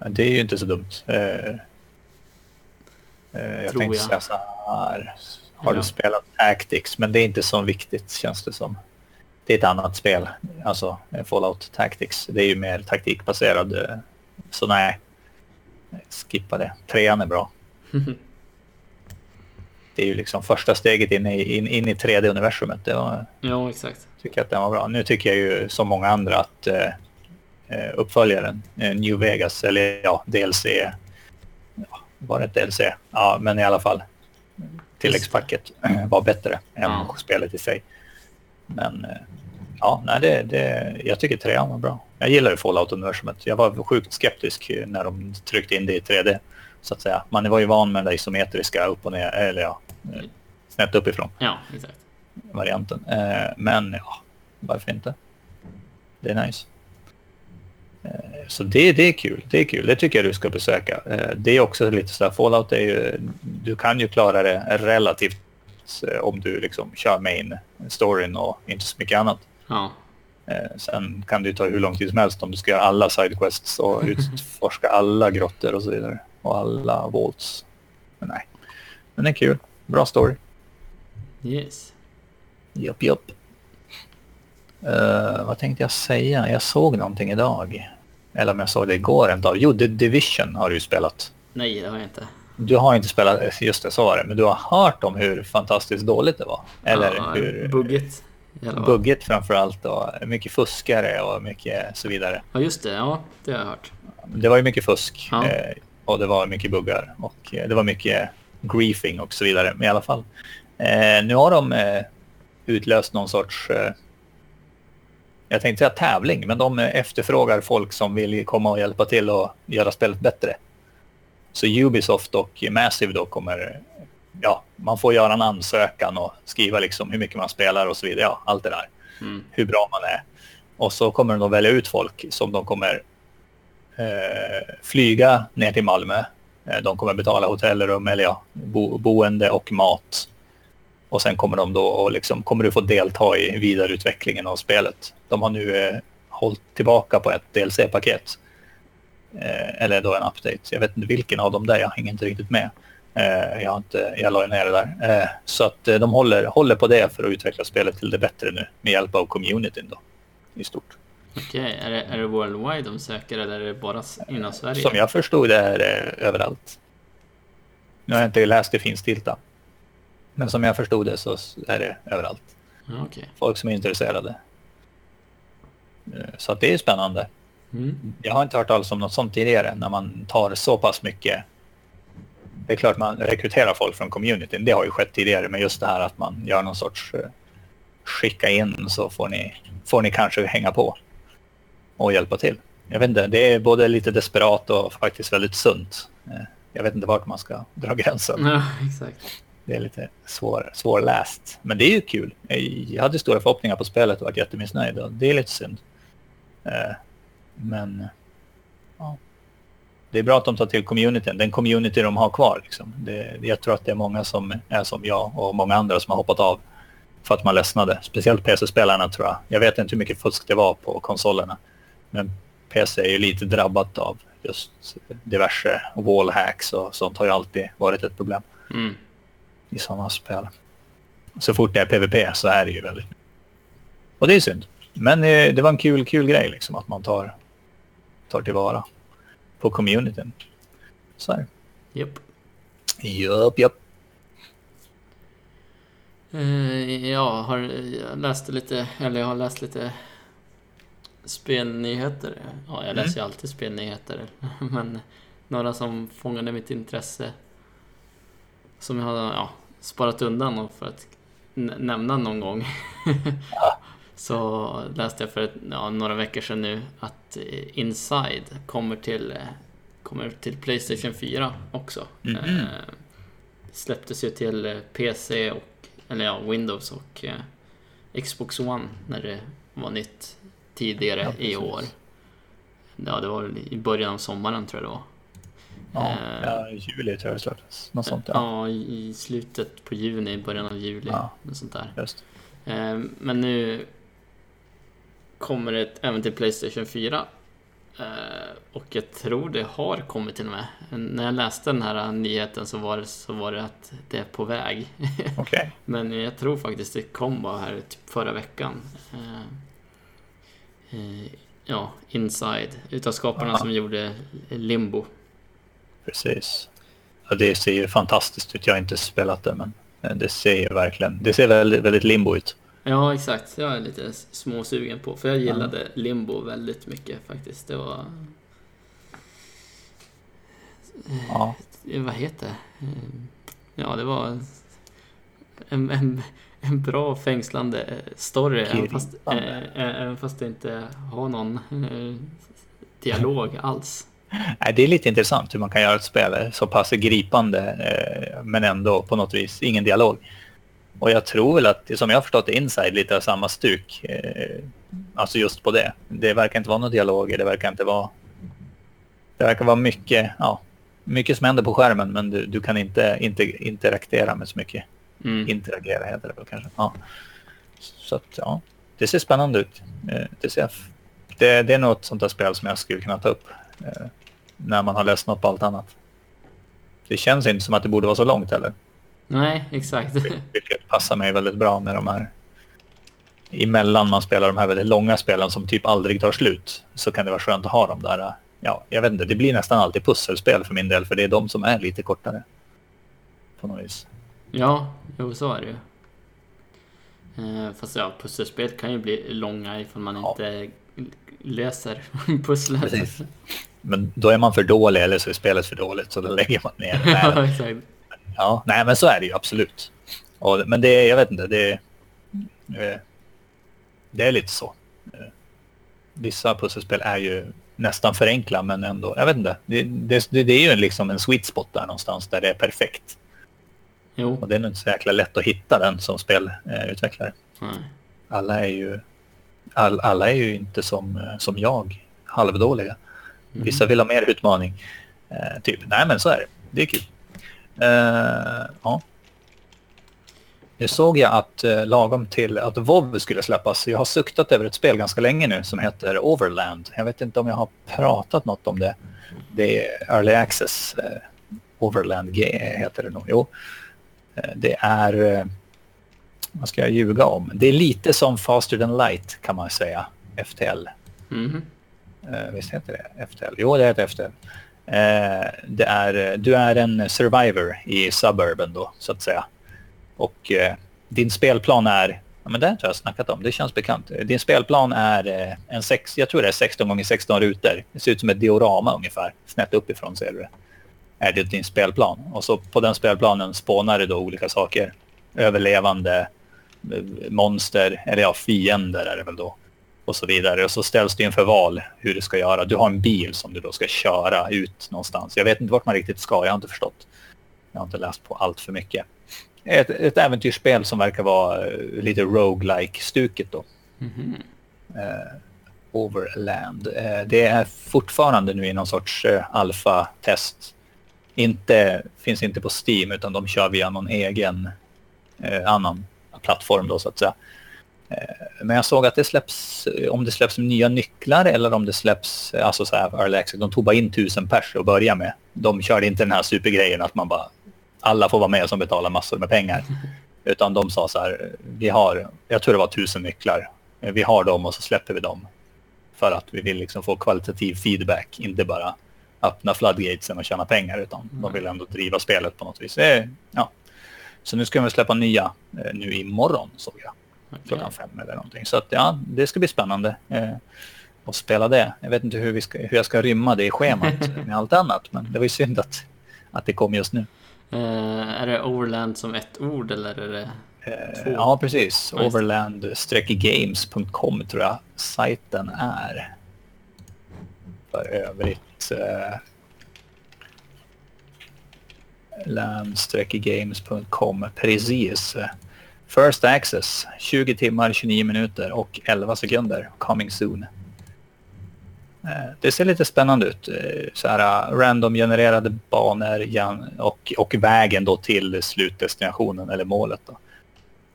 Det är ju inte så dumt. Eh, jag tror tänkte jag. säga så här. Har ja. du spelat Tactics? Men det är inte så viktigt känns det som. Det är ett annat spel, alltså Fallout Tactics. Det är ju mer taktikbaserad. Eh, så nej, skippa det. Trean är bra. det är ju liksom första steget in i, in, in i 3D-universumet. Det var, ja, exakt. Tycker att den var bra. Nu tycker jag ju som många andra att eh, eh uppföljaren, New Vegas, eller ja, DLC, var det ett DLC? Ja, men i alla fall tilläggspacket var bättre än ja. spelet i sig. Men eh, ja, nej, det, det, jag tycker trean var bra. Jag gillar ju Fallout-universumet. Jag var sjukt skeptisk när de tryckte in det i 3D så att säga. Man var ju van med den isometriska upp och ner, eller ja, snett uppifrån. Ja, exakt. Varianten. Eh, men ja, varför inte? Det är nice. Eh, så det, det är kul. Det är kul. Det tycker jag du ska besöka. Eh, det är också lite så här, Fallout är ju, du kan ju klara det relativt om du liksom kör main storyn och inte så mycket annat. Ja. Sen kan det ta hur lång tid som helst om du ska göra alla sidequests och utforska alla grottor och så vidare och alla volts. Men nej, men det är kul. Bra story. Yes. Japp, japp. Uh, vad tänkte jag säga? Jag såg någonting idag. Eller om jag såg det igår en dag. Jo, The Division har du spelat. Nej, det har jag inte. Du har inte spelat, just det, så var det. Men du har hört om hur fantastiskt dåligt det var. Eller ja, hur... Buggigt. Buggigt framför och mycket fuskare och mycket så vidare. Ja, just det. Ja, det har jag hört. Det var ju mycket fusk. Ja. Eh, och det var mycket buggar och eh, det var mycket griefing och så vidare. Men i alla fall. Eh, nu har de utlöst någon sorts, jag tänkte säga tävling, men de efterfrågar folk som vill komma och hjälpa till och göra spelet bättre. Så Ubisoft och Massive då kommer, ja, man får göra en ansökan och skriva liksom hur mycket man spelar och så vidare. Ja, allt det där. Mm. Hur bra man är. Och så kommer de att välja ut folk som de kommer eh, flyga ner till Malmö. Eh, de kommer betala hotellrum eller ja, bo, boende och mat. Och sen kommer de då och liksom, kommer du få delta i vidareutvecklingen av spelet. De har nu eh, hållit tillbaka på ett DLC-paket. Eh, eller då en update. Jag vet inte vilken av dem det är, jag hänger inte riktigt med. Eh, jag, har inte, jag la ner det där. Eh, så att eh, de håller, håller på det för att utveckla spelet till det bättre nu med hjälp av communityn då, i stort. Okej, okay. är, det, är det worldwide de söker eller är det bara inom Sverige? Som jag förstod det är det överallt. Nu har jag inte läst det finstilta. Men som jag förstod det så är det överallt. Okay. Folk som är intresserade. Eh, så det är spännande. Mm. Jag har inte hört alls om något sånt tidigare när man tar så pass mycket. Det är klart man rekryterar folk från communityn. Det har ju skett tidigare. Men just det här att man gör någon sorts eh, skicka in så får ni, får ni kanske hänga på och hjälpa till. Jag vet inte, det är både lite desperat och faktiskt väldigt sunt. Eh, jag vet inte vart man ska dra gränsen. Ja, exakt. Det är lite svår, svårläst. Men det är ju kul. Jag hade stora förhoppningar på spelet och varit jättemissnöjd. Och det är lite synd. Eh, men ja. det är bra att de tar till communityn. Den community de har kvar. Liksom. Det, jag tror att det är många som är som jag och många andra som har hoppat av för att man ledsnade. Speciellt PC-spelarna tror jag. Jag vet inte hur mycket fusk det var på konsolerna. Men PC är ju lite drabbat av just diverse wallhacks och sånt har ju alltid varit ett problem mm i sådana spel. Så fort det är PVP så är det ju väldigt... Och det är synd. Men eh, det var en kul, kul grej liksom att man tar, tar tillvara på communityn. Så här. Japp. Japp, japp. Uh, ja, har, jag läste lite, eller jag har läst lite spelnyheter. Ja, jag läser ju mm. alltid spelnyheter. Men några som fångade mitt intresse. Som jag har ja, sparat undan för att nämna någon gång. ja. Så läste jag för ja, några veckor sedan nu att eh, Inside kommer till, kommer till Playstation 4 också. Mm -hmm. eh, släpptes ju till PC och eller ja, Windows och eh, Xbox One när det var nytt tidigare ja, i år. Ja, det var i början av sommaren tror jag det var. Ja, eh, ja i juli tror jag det släpptes. Något sånt ja. Ja, i slutet på juni, början av juli. Ja, något sånt där. Just. Eh, men nu kommer det även till Playstation 4. Eh, och jag tror det har kommit till och med. När jag läste den här nyheten så var det, så var det att det är på väg. Okay. Men jag tror faktiskt det kom bara här typ förra veckan. Ja, Inside, utav skaparna Aha. som gjorde Limbo. Precis. Ja, det ser ju fantastiskt ut. Jag har inte spelat det, men det ser ju verkligen... Det ser väldigt, väldigt limbo ut. Ja, exakt. Jag är lite småsugen på, för jag gillade ja. Limbo väldigt mycket faktiskt. Det var... Ja. Eh, vad heter det? Eh, ja, det var en, en, en bra fängslande story, även fast, även fast det inte har någon dialog alls. Nej, det är lite intressant hur man kan göra ett spel så pass gripande eh, men ändå på något vis ingen dialog. Och jag tror väl att, som jag har förstått Inside, lite av samma stuk. Eh, alltså just på det. Det verkar inte vara några dialoger, det verkar inte vara... Det verkar vara mycket, ja, mycket som händer på skärmen men du, du kan inte, inte interagera med så mycket. Mm. Interagera heter det väl kanske. Ja. Så att, ja, det ser spännande ut. Eh, det, ser, det, det är nog ett sånt där spel som jag skulle kunna ta upp när man har ledsnat på allt annat. Det känns inte som att det borde vara så långt heller. Nej, exakt. Vilket passar mig väldigt bra med de här emellan man spelar de här väldigt långa spelen som typ aldrig tar slut så kan det vara skönt att ha dem där. Ja, jag vet inte, det blir nästan alltid pusselspel för min del för det är de som är lite kortare. På något vis. Ja, jo så är det ju. Eh, fast ja, pusselspel kan ju bli långa ifall man ja. inte löser pusslet. Precis. Men då är man för dålig eller så är spelet för dåligt så då lägger man ner det. ja, nej men så är det ju absolut. Och, men det är, jag vet inte, det är, eh, det är lite så. Eh, vissa pusselspel är ju nästan för enkla men ändå, jag vet inte. Det, det, det är ju liksom en sweet spot där någonstans där det är perfekt. Jo. Och det är nog inte så jäkla lätt att hitta den som spelutvecklare. Mm. Alla är ju all, alla är ju inte som, eh, som jag, halvdåliga. Mm. Vissa vill ha mer utmaning. Eh, typ, nej men så är det. Det är kul. Eh, ja. Nu såg jag att eh, lagom till att WoW skulle släppas, jag har suktat över ett spel ganska länge nu som heter Overland. Jag vet inte om jag har pratat något om det. Det är Early Access. Eh, Overland G heter det nog. Jo. Eh, det är eh, vad ska jag ljuga om? Det är lite som Faster than Light kan man säga, FTL. Mm. Mm-hmm. Eh, visst heter det FTL? Jo, det heter FTL. Eh, det är, du är en survivor i suburben då, så att säga. Och eh, din spelplan är, ja men det har jag snackat om, det känns bekant. Din spelplan är eh, en sex, jag tror det är 16 gånger 16 rutor. Det ser ut som ett diorama ungefär, snett uppifrån ser du det. Är det din spelplan. Och så på den spelplanen spånar det då olika saker. Överlevande, eh, monster, eller ja, fiender är det väl då. Och så vidare. Och så ställs det inför val hur du ska göra. Du har en bil som du då ska köra ut någonstans. Jag vet inte vart man riktigt ska, jag har inte förstått. Jag har inte läst på allt för mycket. Ett, ett äventyrsspel som verkar vara uh, lite roguelike stuket då. Mm -hmm. uh, Overland. Uh, det är fortfarande nu i någon sorts alfa-test. Inte, finns inte på Steam utan de kör via någon egen annan plattform då så att säga. Eh, men jag såg att det släpps, eh, om det släpps nya nycklar eller om det släpps, eh, alltså så här, early access, de tog bara in tusen pers att börja med. De körde inte den här supergrejen att man bara, alla får vara med som betalar massor med pengar. Utan de sa så här, vi har, jag tror det var tusen nycklar, vi har dem och så släpper vi dem. För att vi vill liksom få kvalitativ feedback, inte bara öppna floodgatesen och tjäna pengar utan de vill ändå driva spelet på något vis. Ja, så nu ska de släppa nya eh, nu imorgon såg jag. Klockan fem eller någonting. Så att, ja, det ska bli spännande eh, att spela det. Jag vet inte hur, vi ska, hur jag ska rymma det i schemat med allt annat. Men det var ju synd att, att det kom just nu. Uh, är det Overland som ett ord eller är det? Eh, ja, precis. Overland-games.com tror jag sajten är. För övrigt... Eh, land-games.com. Precis. First access. 20 timmar, 29 minuter och 11 sekunder. Coming soon. Eh, det ser lite spännande ut. Eh, så här eh, random-genererade banor och, och vägen då till slutdestinationen eller målet. Då.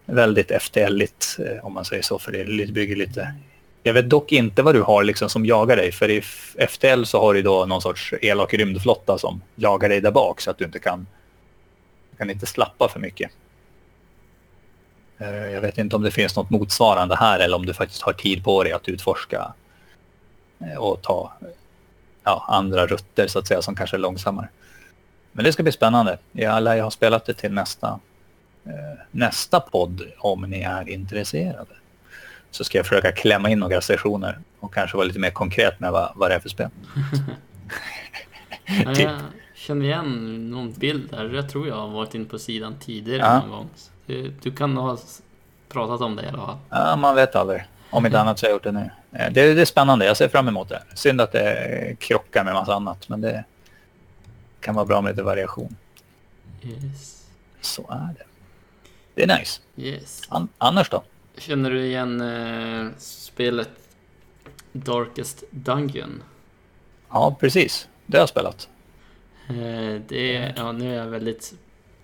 Väldigt FTL-igt om man säger så, för det bygger lite... Jag vet dock inte vad du har liksom som jagar dig, för i FTL så har du då någon sorts elak rymdflotta som jagar dig där bak så att du inte kan, kan inte slappa för mycket. Jag vet inte om det finns något motsvarande här eller om du faktiskt har tid på dig att utforska Eh, och ta ja, andra rutter så att säga som kanske är långsammare. Men det ska bli spännande. Jag lär ha spelat det till nästa, eh, nästa podd om ni är intresserade. Så ska jag försöka klämma in några sessioner och kanske vara lite mer konkret med vad, vad det är för spel. typ. Jag känner igen någon bild där. Jag tror jag har varit inne på sidan tidigare ja. någon gång. Du, du kan ha pratat om det i alla fall. Ja, man vet aldrig. Om inte annat så har jag gjort det nu. Eh, det, det är spännande, jag ser fram emot det. Synd att det krockar med massa annat, men det kan vara bra med lite variation. Yes. Så är det. Det är nice. Yes. An annars då? Känner du igen eh, spelet Darkest Dungeon? Ja, precis. Det har jag spelat. Eh, det är, ja, nu är jag väldigt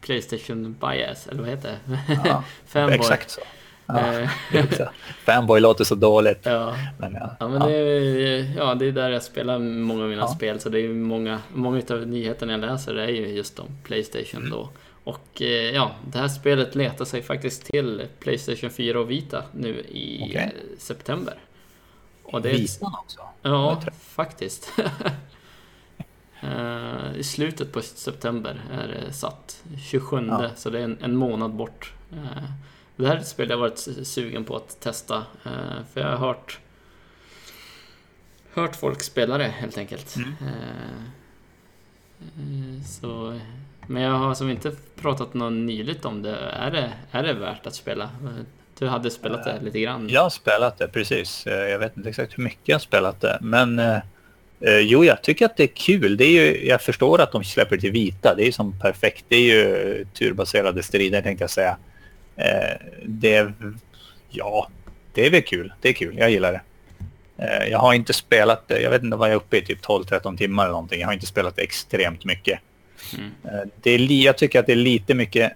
Playstation bias, eller vad heter det? Ja, Exakt så. Ja, eh. Fanboy låter så dåligt. Ja, men, ja. ja, men Det, är, ja, det är där jag spelar många av mina ja. spel. Så det är många, många av nyheterna jag läser är ju just om Playstation mm. då. Och eh, ja, det här spelet letar sig faktiskt till Playstation 4 och Vita nu i okay. september. Och det är, Vita också? Ja, faktiskt. uh, I slutet på september är det satt. 27, ja. så det är en, en månad bort. Uh, det här är ett spel jag varit sugen på att testa. Eh, för jag har hört, hört folk spela det helt enkelt. Mm. Eh, eh, så, men jag har som inte pratat något nyligt om det. Är, det. är det värt att spela? Du hade spelat det lite grann. Jag har spelat det, precis. Jag vet inte exakt hur mycket jag har spelat det. Men eh, jo, jag tycker att det är kul. Det är ju, jag förstår att de släpper till vita. Det är ju som perfekt. Det är ju turbaserade strider tänkte jag säga. Eh, det, ja, det är väl kul. Det är kul. Jag gillar det. Eh, jag har inte spelat det. Jag vet inte vad jag är uppe i, typ 12-13 timmar eller någonting. Jag har inte spelat extremt mycket. Mm. Det är, jag tycker att det är lite mycket...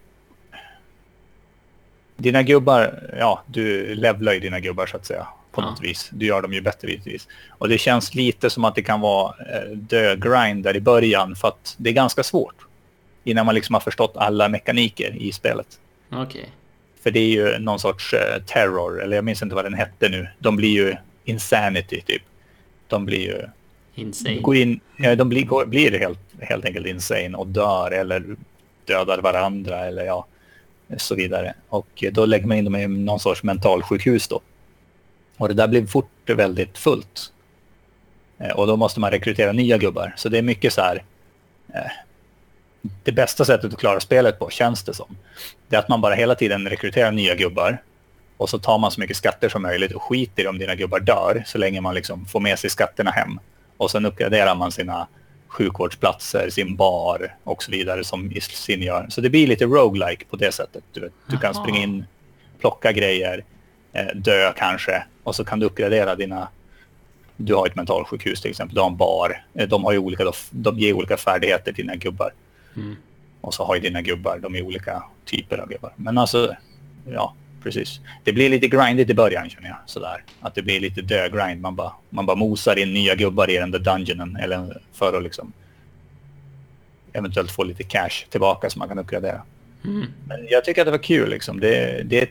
Dina gubbar, ja, du levlar ju dina gubbar så att säga på något vis. Du gör dem ju bättre givetvis. Och det känns lite som att det kan vara dö-grind där i början för att det är ganska svårt innan man liksom har förstått alla mekaniker i spelet. Okej. Okay. För det är ju någon sorts uh, terror, eller jag minns inte vad den hette nu. De blir ju insanity typ. De blir ju... Insane. Går in, ja, de blir, går, blir helt, helt enkelt insane och dör eller dödar varandra eller ja, så vidare. Och då lägger man in dem i någon sorts mentalsjukhus då. Och det där blir fort väldigt fullt. Eh, och då måste man rekrytera nya gubbar. Så det är mycket så här eh, det bästa sättet att klara spelet på, känns det som, det är att man bara hela tiden rekryterar nya gubbar och så tar man så mycket skatter som möjligt och skiter i om dina gubbar dör så länge man liksom får med sig skatterna hem. Och sen uppgraderar man sina sjukvårdsplatser, sin bar och så vidare som sin gör. Så det blir lite roguelike på det sättet. Du, du kan springa in, plocka grejer, dö kanske och så kan du uppgradera dina... Du har ett mentalsjukhus till exempel, du har en bar. Eh, de, har ju olika, de ger olika färdigheter till dina gubbar. Mm. Och så har ju dina gubbar, de är olika typer av gubbar. Men alltså, ja, precis. Det blir lite grindigt i början känner jag. Sådär. Att det blir lite dö-grind. Man bara, man bara mosar in nya gubbar i den där dungeonen. Eller för att liksom eventuellt få lite cash tillbaka som man kan uppgradera. Mm. Men jag tycker att det var kul liksom. Det, det,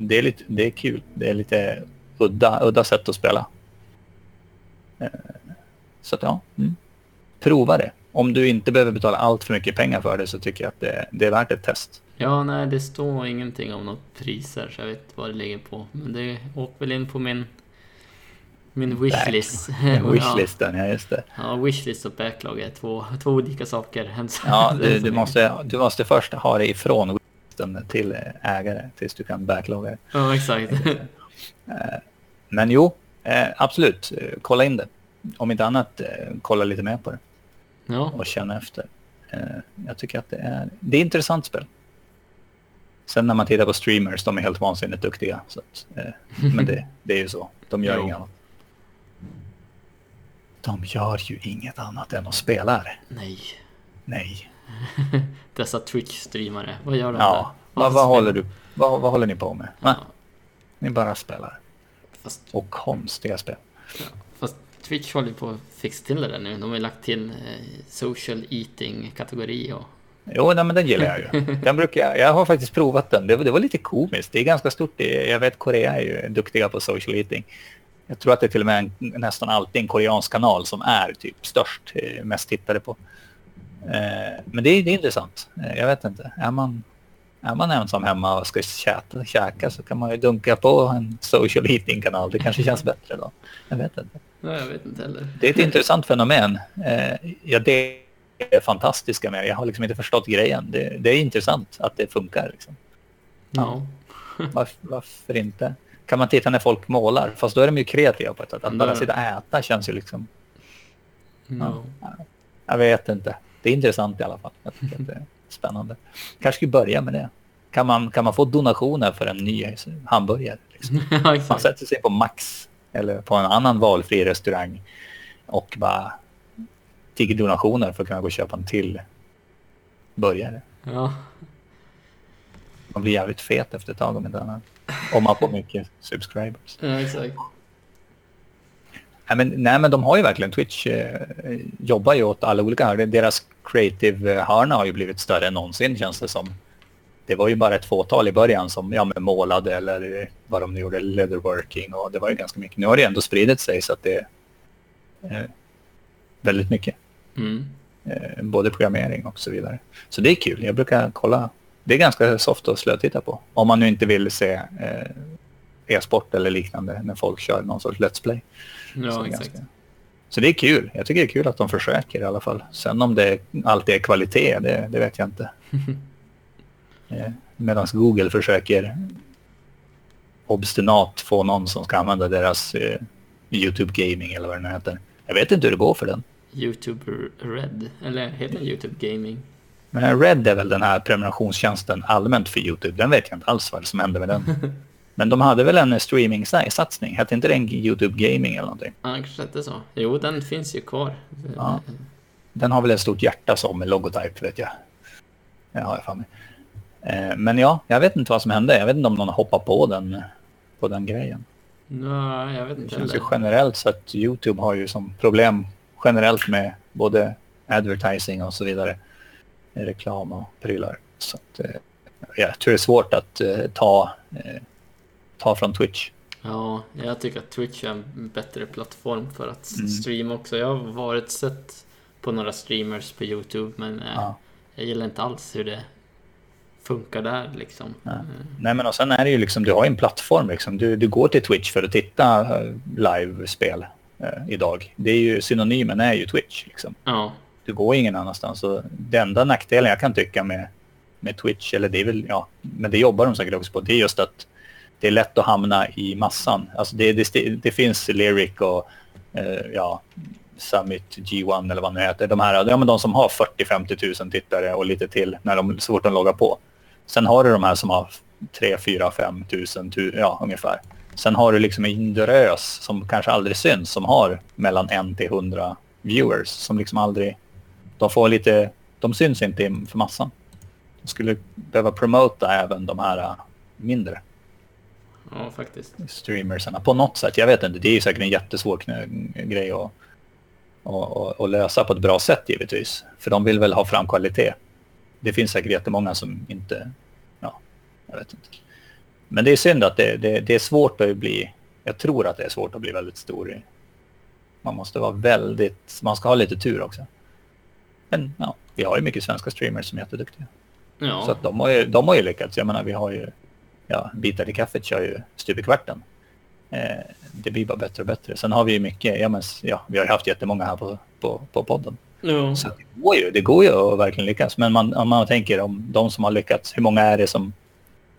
det, är, lite, det är kul. Det är lite udda, udda sätt att spela. Eh, så att ja, mm. prova det om du inte behöver betala allt för mycket pengar för det så tycker jag att det, det är värt ett test. Ja, nej, det står ingenting om några priser så jag vet vad det ligger på. Men det åker väl in på min min wishlist. Wishlisten, ja just det. Ja, wishlist och backlog är två, två olika saker. Ja, du, du, måste, du måste först ha det ifrån resten till ägare tills du kan backlogga det. Ja, exakt. Men jo, absolut, kolla in det. Om inte annat, kolla lite mer på det. Ja. Och känna efter. Jag tycker att det är, det är intressant spel. Sen när man tittar på streamers, de är helt vansinnigt duktiga. Så att, men det, det är ju så. De gör inget annat. De gör ju inget annat än att spela. Nej. Nej. Dessa Twitch-streamare, vad gör de Ja, där? vad, vad håller du, vad, vad håller ni på med? Ja. Ni bara spelar. Fast... Och konstiga spel. Ja, fast Twitch håller på att fixa till det där nu. De har ju lagt till eh, social eating-kategori och... Jo, nej, men den gillar jag ju. Den brukar jag, jag har faktiskt provat den. Det, det var lite komiskt. Det är ganska stort. Jag vet Korea är ju duktiga på social eating. Jag tror att det är till och med en, nästan alltid en koreansk kanal som är typ störst, eh, mest tittade på. Eh, men det är, det är intressant. Eh, jag vet inte. Är man, är man ensam hemma och ska käta, käka så kan man ju dunka på en social eating-kanal. Det kanske känns bättre då. Jag vet inte. Nej, jag vet inte heller. Det är ett intressant fenomen. Ja, det är fantastiska med. Jag har liksom inte förstått grejen. Det, det är intressant att det funkar. Liksom. Ja. Varför, varför inte? kan man titta när folk målar. Fast då är de ju kreativa på ett sätt. Att bara sitta och äta känns ju liksom... Ja, jag vet inte. Det är intressant i alla fall. Jag tycker att det är spännande. Kanske skulle börja med det. Kan man, kan man få donationer för en ny hamburgare? Liksom? man sätter sig på Max eller på en annan valfri restaurang och bara tigger donationer för att kunna gå och köpa en till burgare. Ja. Man blir jävligt fet efter ett tag om inte annat. Om man får mycket subscribers. Ja, exakt. Nej men, nej, men de har ju verkligen Twitch eh, jobbar ju åt alla olika hörn. Deras creative-hörna har ju blivit större än någonsin känns det som. Det var ju bara ett fåtal i början som ja, men målade eller vad de nu gjorde, leatherworking och det var ju ganska mycket. Nu har det ändå spridit sig så att det är eh, väldigt mycket. Mm. Eh, både programmering och så vidare. Så det är kul. Jag brukar kolla det är ganska soft att slötitta på. Om man nu inte vill se eh, e-sport eller liknande när folk kör någon sorts Let's Play. Ja, så, exakt. Ganska... så det är kul. Jag tycker det är kul att de försöker i alla fall. Sen om det alltid är kvalitet, det, det vet jag inte. eh, Medan Google försöker obstinat få någon som ska använda deras eh, YouTube Gaming eller vad det nu heter. Jag vet inte hur det går för den. YouTube Red, eller heter den YouTube Gaming? Men Red är väl den här prenumerationstjänsten allmänt för YouTube. Den vet jag inte alls vad som hände med den. Men de hade väl en streaming-satsning? Hette inte den YouTube Gaming eller någonting? Ja, kanske inte så. Jo, den finns ju kvar. Ja. Den har väl ett stort hjärta som logotyp, vet jag. Det har jag för mig. Eh, men ja, jag vet inte vad som hände. Jag vet inte om någon hoppade på den, på den grejen. Nej, jag vet inte Det känns ju generellt så att YouTube har ju som problem generellt med både advertising och så vidare reklam och prylar. Så att, eh, jag tror det är svårt att eh, ta, ta från Twitch. Ja, jag tycker att Twitch är en bättre plattform för att mm. streama också. Jag har varit sett på några streamers på YouTube men ja. jag gillar inte alls hur det funkar där liksom. Ja. Nej men och sen är det ju liksom, du har en plattform liksom. Du, du går till Twitch för att titta live-spel eh, idag. Det är ju synonymen är ju Twitch liksom. Ja du går ingen annanstans. Så det enda nackdelen jag kan tycka med, med Twitch, eller det är väl, ja, men det jobbar de säkert också på, det är just att det är lätt att hamna i massan. Alltså det, det, det finns Lyric och eh, ja, Summit G1 eller vad det heter. De här, ja, men de som har 40-50 000 tittare och lite till när de så fort de loggar på. Sen har du de här som har 3, 4, 5 000, ja ungefär. Sen har du liksom en drös som kanske aldrig syns som har mellan 1 till 100 viewers som liksom aldrig de får lite, de syns inte för massan. De skulle behöva promota även de här äh, mindre. Ja, faktiskt. Streamersarna på något sätt. Jag vet inte, det är ju säkert en jättesvår grej att, att, att lösa på ett bra sätt givetvis. För de vill väl ha fram kvalitet. Det finns säkert jättemånga som inte, ja, jag vet inte. Men det är synd att det, det, det är svårt att bli, jag tror att det är svårt att bli väldigt stor. Man måste vara väldigt, man ska ha lite tur också. Men ja, vi har ju mycket svenska streamers som är jätteduktiga. Ja. Så att de, har ju, de har ju lyckats. Jag menar, vi har ju... Ja, Bitar i kaffet kör ju stup i kvarten. Eh, det blir bara bättre och bättre. Sen har vi ju mycket... Ja, men, ja, vi har ju haft jättemånga här på, på, på podden. Mm. Så det går ju, det går ju att verkligen lyckas. Men man, om man tänker om de som har lyckats, hur många är det som,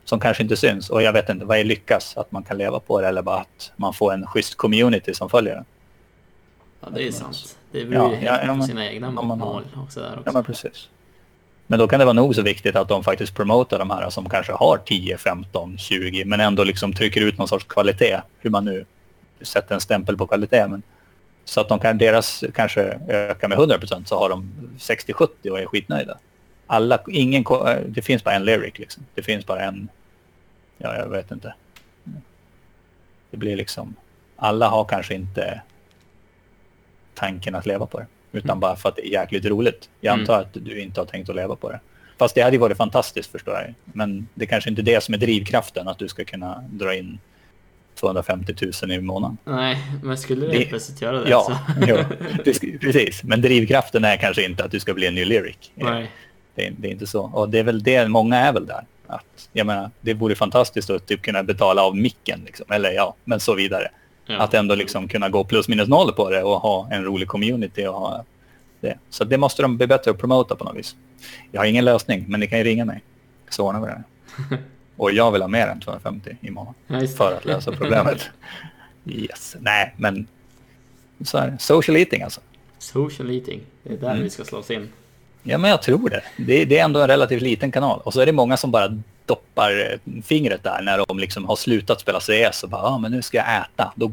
som kanske inte syns? Och jag vet inte, vad är lyckas? Att man kan leva på det eller bara att man får en schysst community som följer det? Ja, det är sant. Det beror ju ja, helt ja, på sina egna mål också där också. Ja, men precis. Men då kan det vara nog så viktigt att de faktiskt promotar de här som kanske har 10, 15, 20 men ändå liksom trycker ut någon sorts kvalitet. Hur man nu sätter en stämpel på kvalitet. Men, så att de kan, deras kanske ökar med 100 procent så har de 60-70 och är skitnöjda. Alla, ingen, eh, det finns bara en lyric liksom. Det finns bara en, ja jag vet inte. Det blir liksom, alla har kanske inte tanken att leva på det. Utan bara för att det är jäkligt roligt. Jag mm. antar mm. att du inte har tänkt att leva på det. Fast det hade ju varit fantastiskt förstår jag. Men det är kanske inte är det som är drivkraften, att du ska kunna dra in 250 000 i månaden. Nej, men skulle du det, plötsligt göra det ja, så... det, precis. Men drivkraften är kanske inte att du ska bli en ny lyric. Nej. Det, det, är inte så. Och det är väl det, många är väl där. Att, jag menar, det vore fantastiskt att typ kunna betala av micken, liksom. eller ja, men så vidare. Ja. Att ändå liksom kunna gå plus minus noll på det och ha en rolig community och ha det. Så det måste de bli bättre att promota på något vis. Jag har ingen lösning, men ni kan ju ringa mig. Så ordnar vi det. Och jag vill ha mer än 250 i månaden nice. för att lösa problemet. yes. Nej, men så här, social eating alltså. Social eating, det är där mm. vi ska slå oss in. Ja, men jag tror det. det. det. är ändå en relativt liten kanal. Och så är det många som bara doppar fingret där när de liksom har slutat spela CS och bara, ah, men nu ska jag äta. Då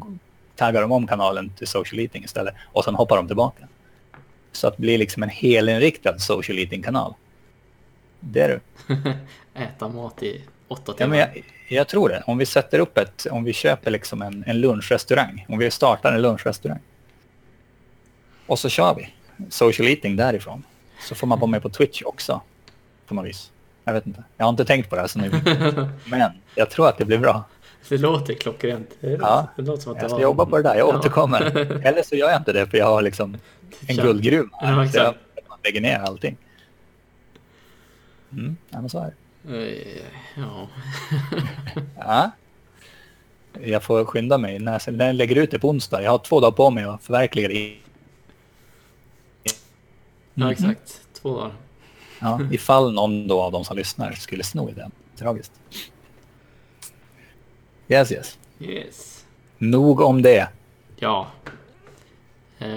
taggar de om kanalen till social eating istället och sen hoppar de tillbaka. Så att det blir liksom en helinriktad social eating-kanal. Det är du. Äta mat i åtta timmar. Ja, jag, jag, tror det. Om vi sätter upp ett, om vi köper liksom en, en lunchrestaurang, om vi startar en lunchrestaurang och så kör vi social eating därifrån. Så får man vara med på Twitch också på något vis. Jag vet inte. Jag har inte tänkt på det här så nu. Men jag tror att det blir bra. Det låter klockrent. Det, ja, det låter som att jag ska var... jobba på det där. Jag ja. återkommer. Eller så gör jag inte det för jag har liksom en guldgruva. Ja, så jag lägger ner allting. Mm, ja, men så är det. Ja. ja. Jag får skynda mig. När jag lägger ut det på onsdag. Jag har två dagar på mig att förverkliga det. Mm. Ja, exakt. Två dagar. Ja, ifall någon då av de som lyssnar skulle sno idén. Tragiskt. Yes, yes. Yes. Nog om det. Ja. Eh,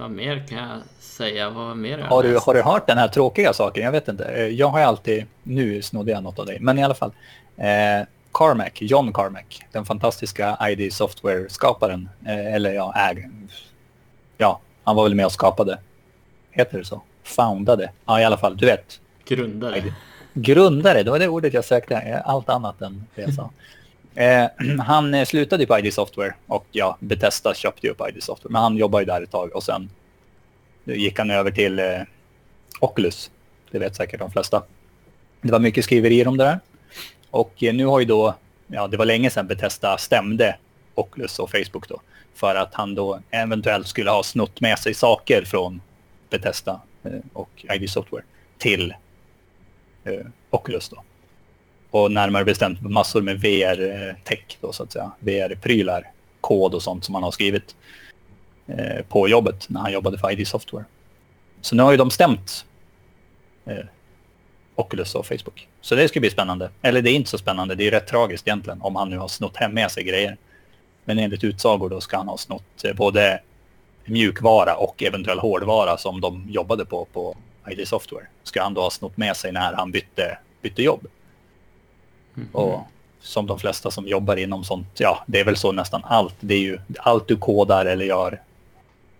vad mer kan jag säga? Vad mer har, du, har du hört den här tråkiga saken? Jag vet inte. Eh, jag har alltid... Nu snodde jag något av dig. Men i alla fall. Eh, Carmack, John Carmack, den fantastiska ID Software-skaparen. Eh, eller ja, äg, ja, han var väl med och skapade. Heter det så? Foundade. Ja, i alla fall. Du vet. Grundare. Grundare, det var det ordet jag sökte. Allt annat än det jag sa. Eh, han eh, slutade på ID Software och ja, Bethesda köpte ju upp ID Software. Men han jobbade ju där ett tag och sen gick han över till eh, Oculus. Det vet säkert de flesta. Det var mycket skriverier om det där. Och eh, nu har ju då, ja det var länge sedan Bethesda stämde Oculus och Facebook då. För att han då eventuellt skulle ha snott med sig saker från Bethesda Eh, och ID Software till eh, Oculus då och närmare bestämt massor med VR-tech eh, så att säga. VR-prylar, kod och sånt som han har skrivit eh, på jobbet när han jobbade för ID Software. Så nu har ju de stämt eh, Oculus och Facebook. Så det ska bli spännande. Eller det är inte så spännande, det är rätt tragiskt egentligen om han nu har snott hem med sig grejer. Men enligt utsagor då ska han ha snott eh, både mjukvara och eventuell hårdvara som de jobbade på på ID Software. Ska han då ha snott med sig när han bytte, bytte jobb. Mm. Och som de flesta som jobbar inom sånt, ja, det är väl så nästan allt. Det är ju allt du kodar eller gör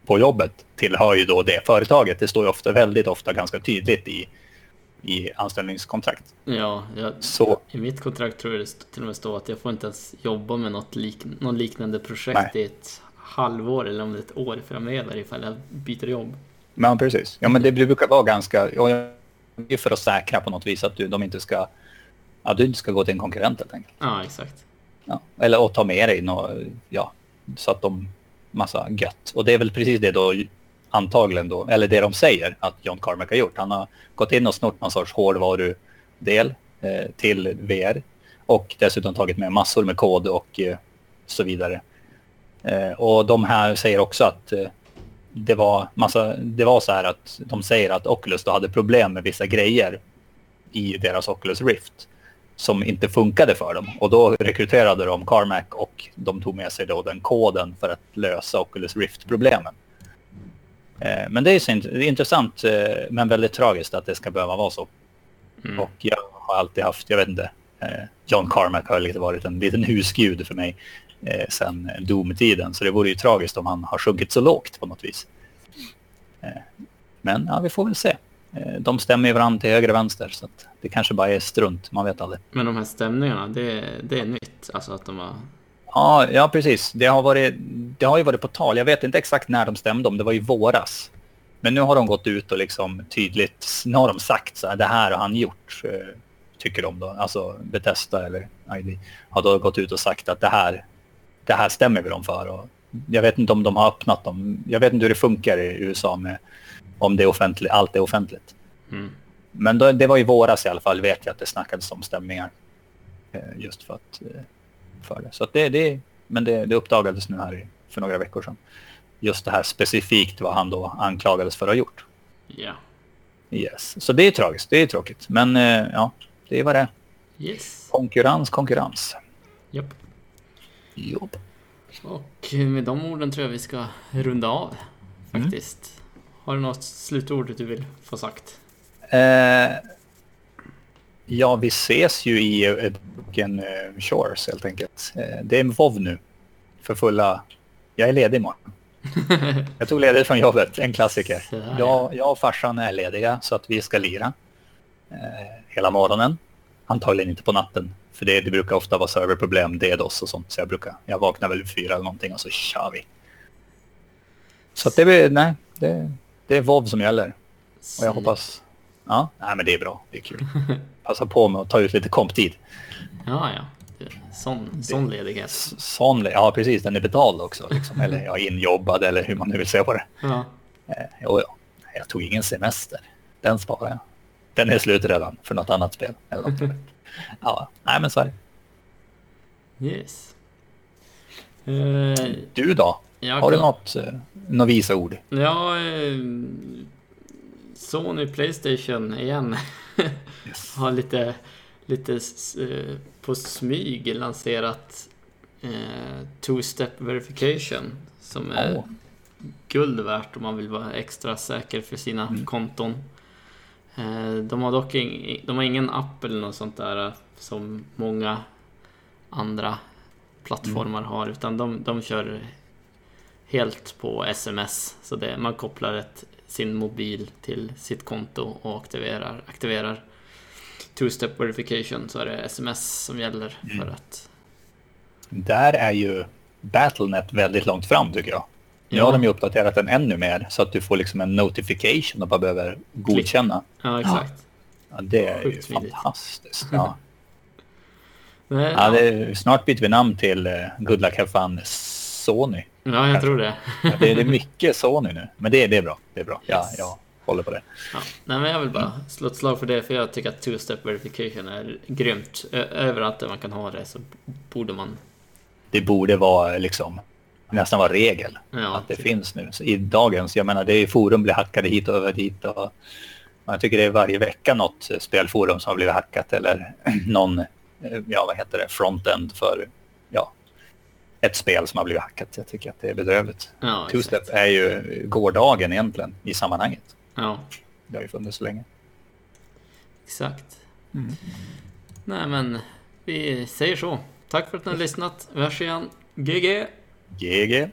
på jobbet tillhör ju då det företaget. Det står ju ofta, väldigt ofta ganska tydligt i, i anställningskontrakt. Ja, jag, så. i mitt kontrakt tror jag det till och med står att jag får inte ens jobba med något lik, någon liknande projekt Nej. i ett halvår eller om det är ett år framöver ifall jag byter jobb. Men precis. Ja, men det brukar vara ganska... Och för att säkra på något vis att du, de inte ska Ja, du inte ska gå till en konkurrent helt enkelt. Ja, exakt. Ja. Eller att ta med dig något, ja, så att de massa gött. Och det är väl precis det då antagligen då, eller det de säger att John Carmack har gjort. Han har gått in och snott någon sorts hårdvarudel eh, till VR och dessutom tagit med massor med kod och eh, så vidare. Eh, och de här säger också att eh, det var, massa, det var så här att de säger att Oculus då hade problem med vissa grejer i deras Oculus Rift som inte funkade för dem. Och då rekryterade de Carmack och de tog med sig då den koden för att lösa Oculus Rift-problemen. Eh, men det är, så intressant eh, men väldigt tragiskt att det ska behöva vara så. Mm. Och jag har alltid haft, jag vet inte, John Carmack har lite varit en liten husgud för mig eh, sen Doom-tiden. Så det vore ju tragiskt om han har sjunkit så lågt på något vis. Eh, men ja, vi får väl se. Eh, de stämmer ju varandra till höger och vänster så det kanske bara är strunt, man vet aldrig. Men de här stämningarna, det, det är nytt? Alltså att de har... Ja, ja, precis. Det har, varit, det har ju varit på tal. Jag vet inte exakt när de stämde om, det var i våras. Men nu har de gått ut och liksom tydligt, nu har de sagt så här, det här har han gjort, eh, tycker de då. Alltså Bethesda eller ID har då gått ut och sagt att det här, det här stämmer vi dem för. Och jag vet inte om de har öppnat dem. Jag vet inte hur det funkar i USA med om det är offentligt, allt är offentligt. Mm. Men då, det var i våras i alla fall, vet jag att det snackades om stämningar. Eh, just för att eh, för det. Så det, det, men det, det uppdagades nu här för några veckor sedan. Just det här specifikt vad han då anklagades för att ha gjort. Ja. Yes. Så det är tragiskt, det är tråkigt. Men eh, ja, det är vad det är. Yes. Konkurrens, konkurrens. Japp. Jobb. Och med de orden tror jag vi ska runda av faktiskt. Mm. Har du något slutord du vill få sagt? Eh, ja, vi ses ju i boken uh, Shores helt enkelt. Eh, det är WoW nu. För fulla... Jag är ledig imorgon. jag tog ledigt från jobbet, en klassiker. Jag, jag och farsan är lediga så att vi ska lira eh, hela morgonen. Antagligen inte på natten, för det, det brukar ofta vara serverproblem, DDoS och sånt. Så jag brukar, jag vaknar väl vid fyra eller någonting och så kör vi. Så att det nej, det, det är WoW som gäller. Och jag hoppas... Ja, nej men det är bra. Det är kul. Passa på med att ta ut lite komptid. Ja, ja. Sån, sån ledighet. Sån, ja, precis. Den är betald också. Liksom. Eller ja, injobbad eller hur man nu vill se på det. Ja. Eh, jo, ja. Jag tog ingen semester. Den sparar jag. Den är slut redan för något annat spel. Eller något. ja, nej men så är det. Yes. Uh, du då? Har du något, eh, något visa ord? Ja, eh, Sony Playstation igen. yes. Har lite, lite eh, på smyg lanserat two-step verification som är oh. guld värt om man vill vara extra säker för sina mm. konton. Eh, de har dock ing, de har ingen app eller något sånt där eh, som många andra plattformar mm. har utan de, de kör helt på sms. Så det, man kopplar ett, sin mobil till sitt konto och aktiverar, aktiverar two-step verification så är det sms som gäller mm. för att... Där är ju Battlenet väldigt långt fram tycker jag. Nu ja. har de ju uppdaterat den ännu mer så att du får liksom en notification och bara behöver godkänna. Ja, exakt. Ja, det är Sjukt ju fantastiskt. Ja. Nej, ja, är, snart byter vi namn till uh, Good Luck Have Fun Sony. Ja, jag tror det. det, är, det är mycket Sony nu, men det, det är bra. Det är bra. Yes. Ja, jag håller på det. Ja. Nej, men jag vill bara slå ett slag för det, för jag tycker att two-step verification är grymt. Överallt där man kan ha det så borde man... Det borde vara liksom nästan vara regel ja, att det typ. finns nu. Så I dagens, jag menar det är forum blir hackade hit och över dit och jag tycker det är varje vecka något spelforum som har blivit hackat eller någon, ja vad heter det, frontend för ett spel som har blivit hackat. Jag tycker att det är bedrövligt. Ja, Two-step är ju gårdagen egentligen i sammanhanget. Ja. Det har ju funnits så länge. Exakt. Mm. Nej men, vi säger så. Tack för att ni har lyssnat. Vi hörs igen. GG! GG!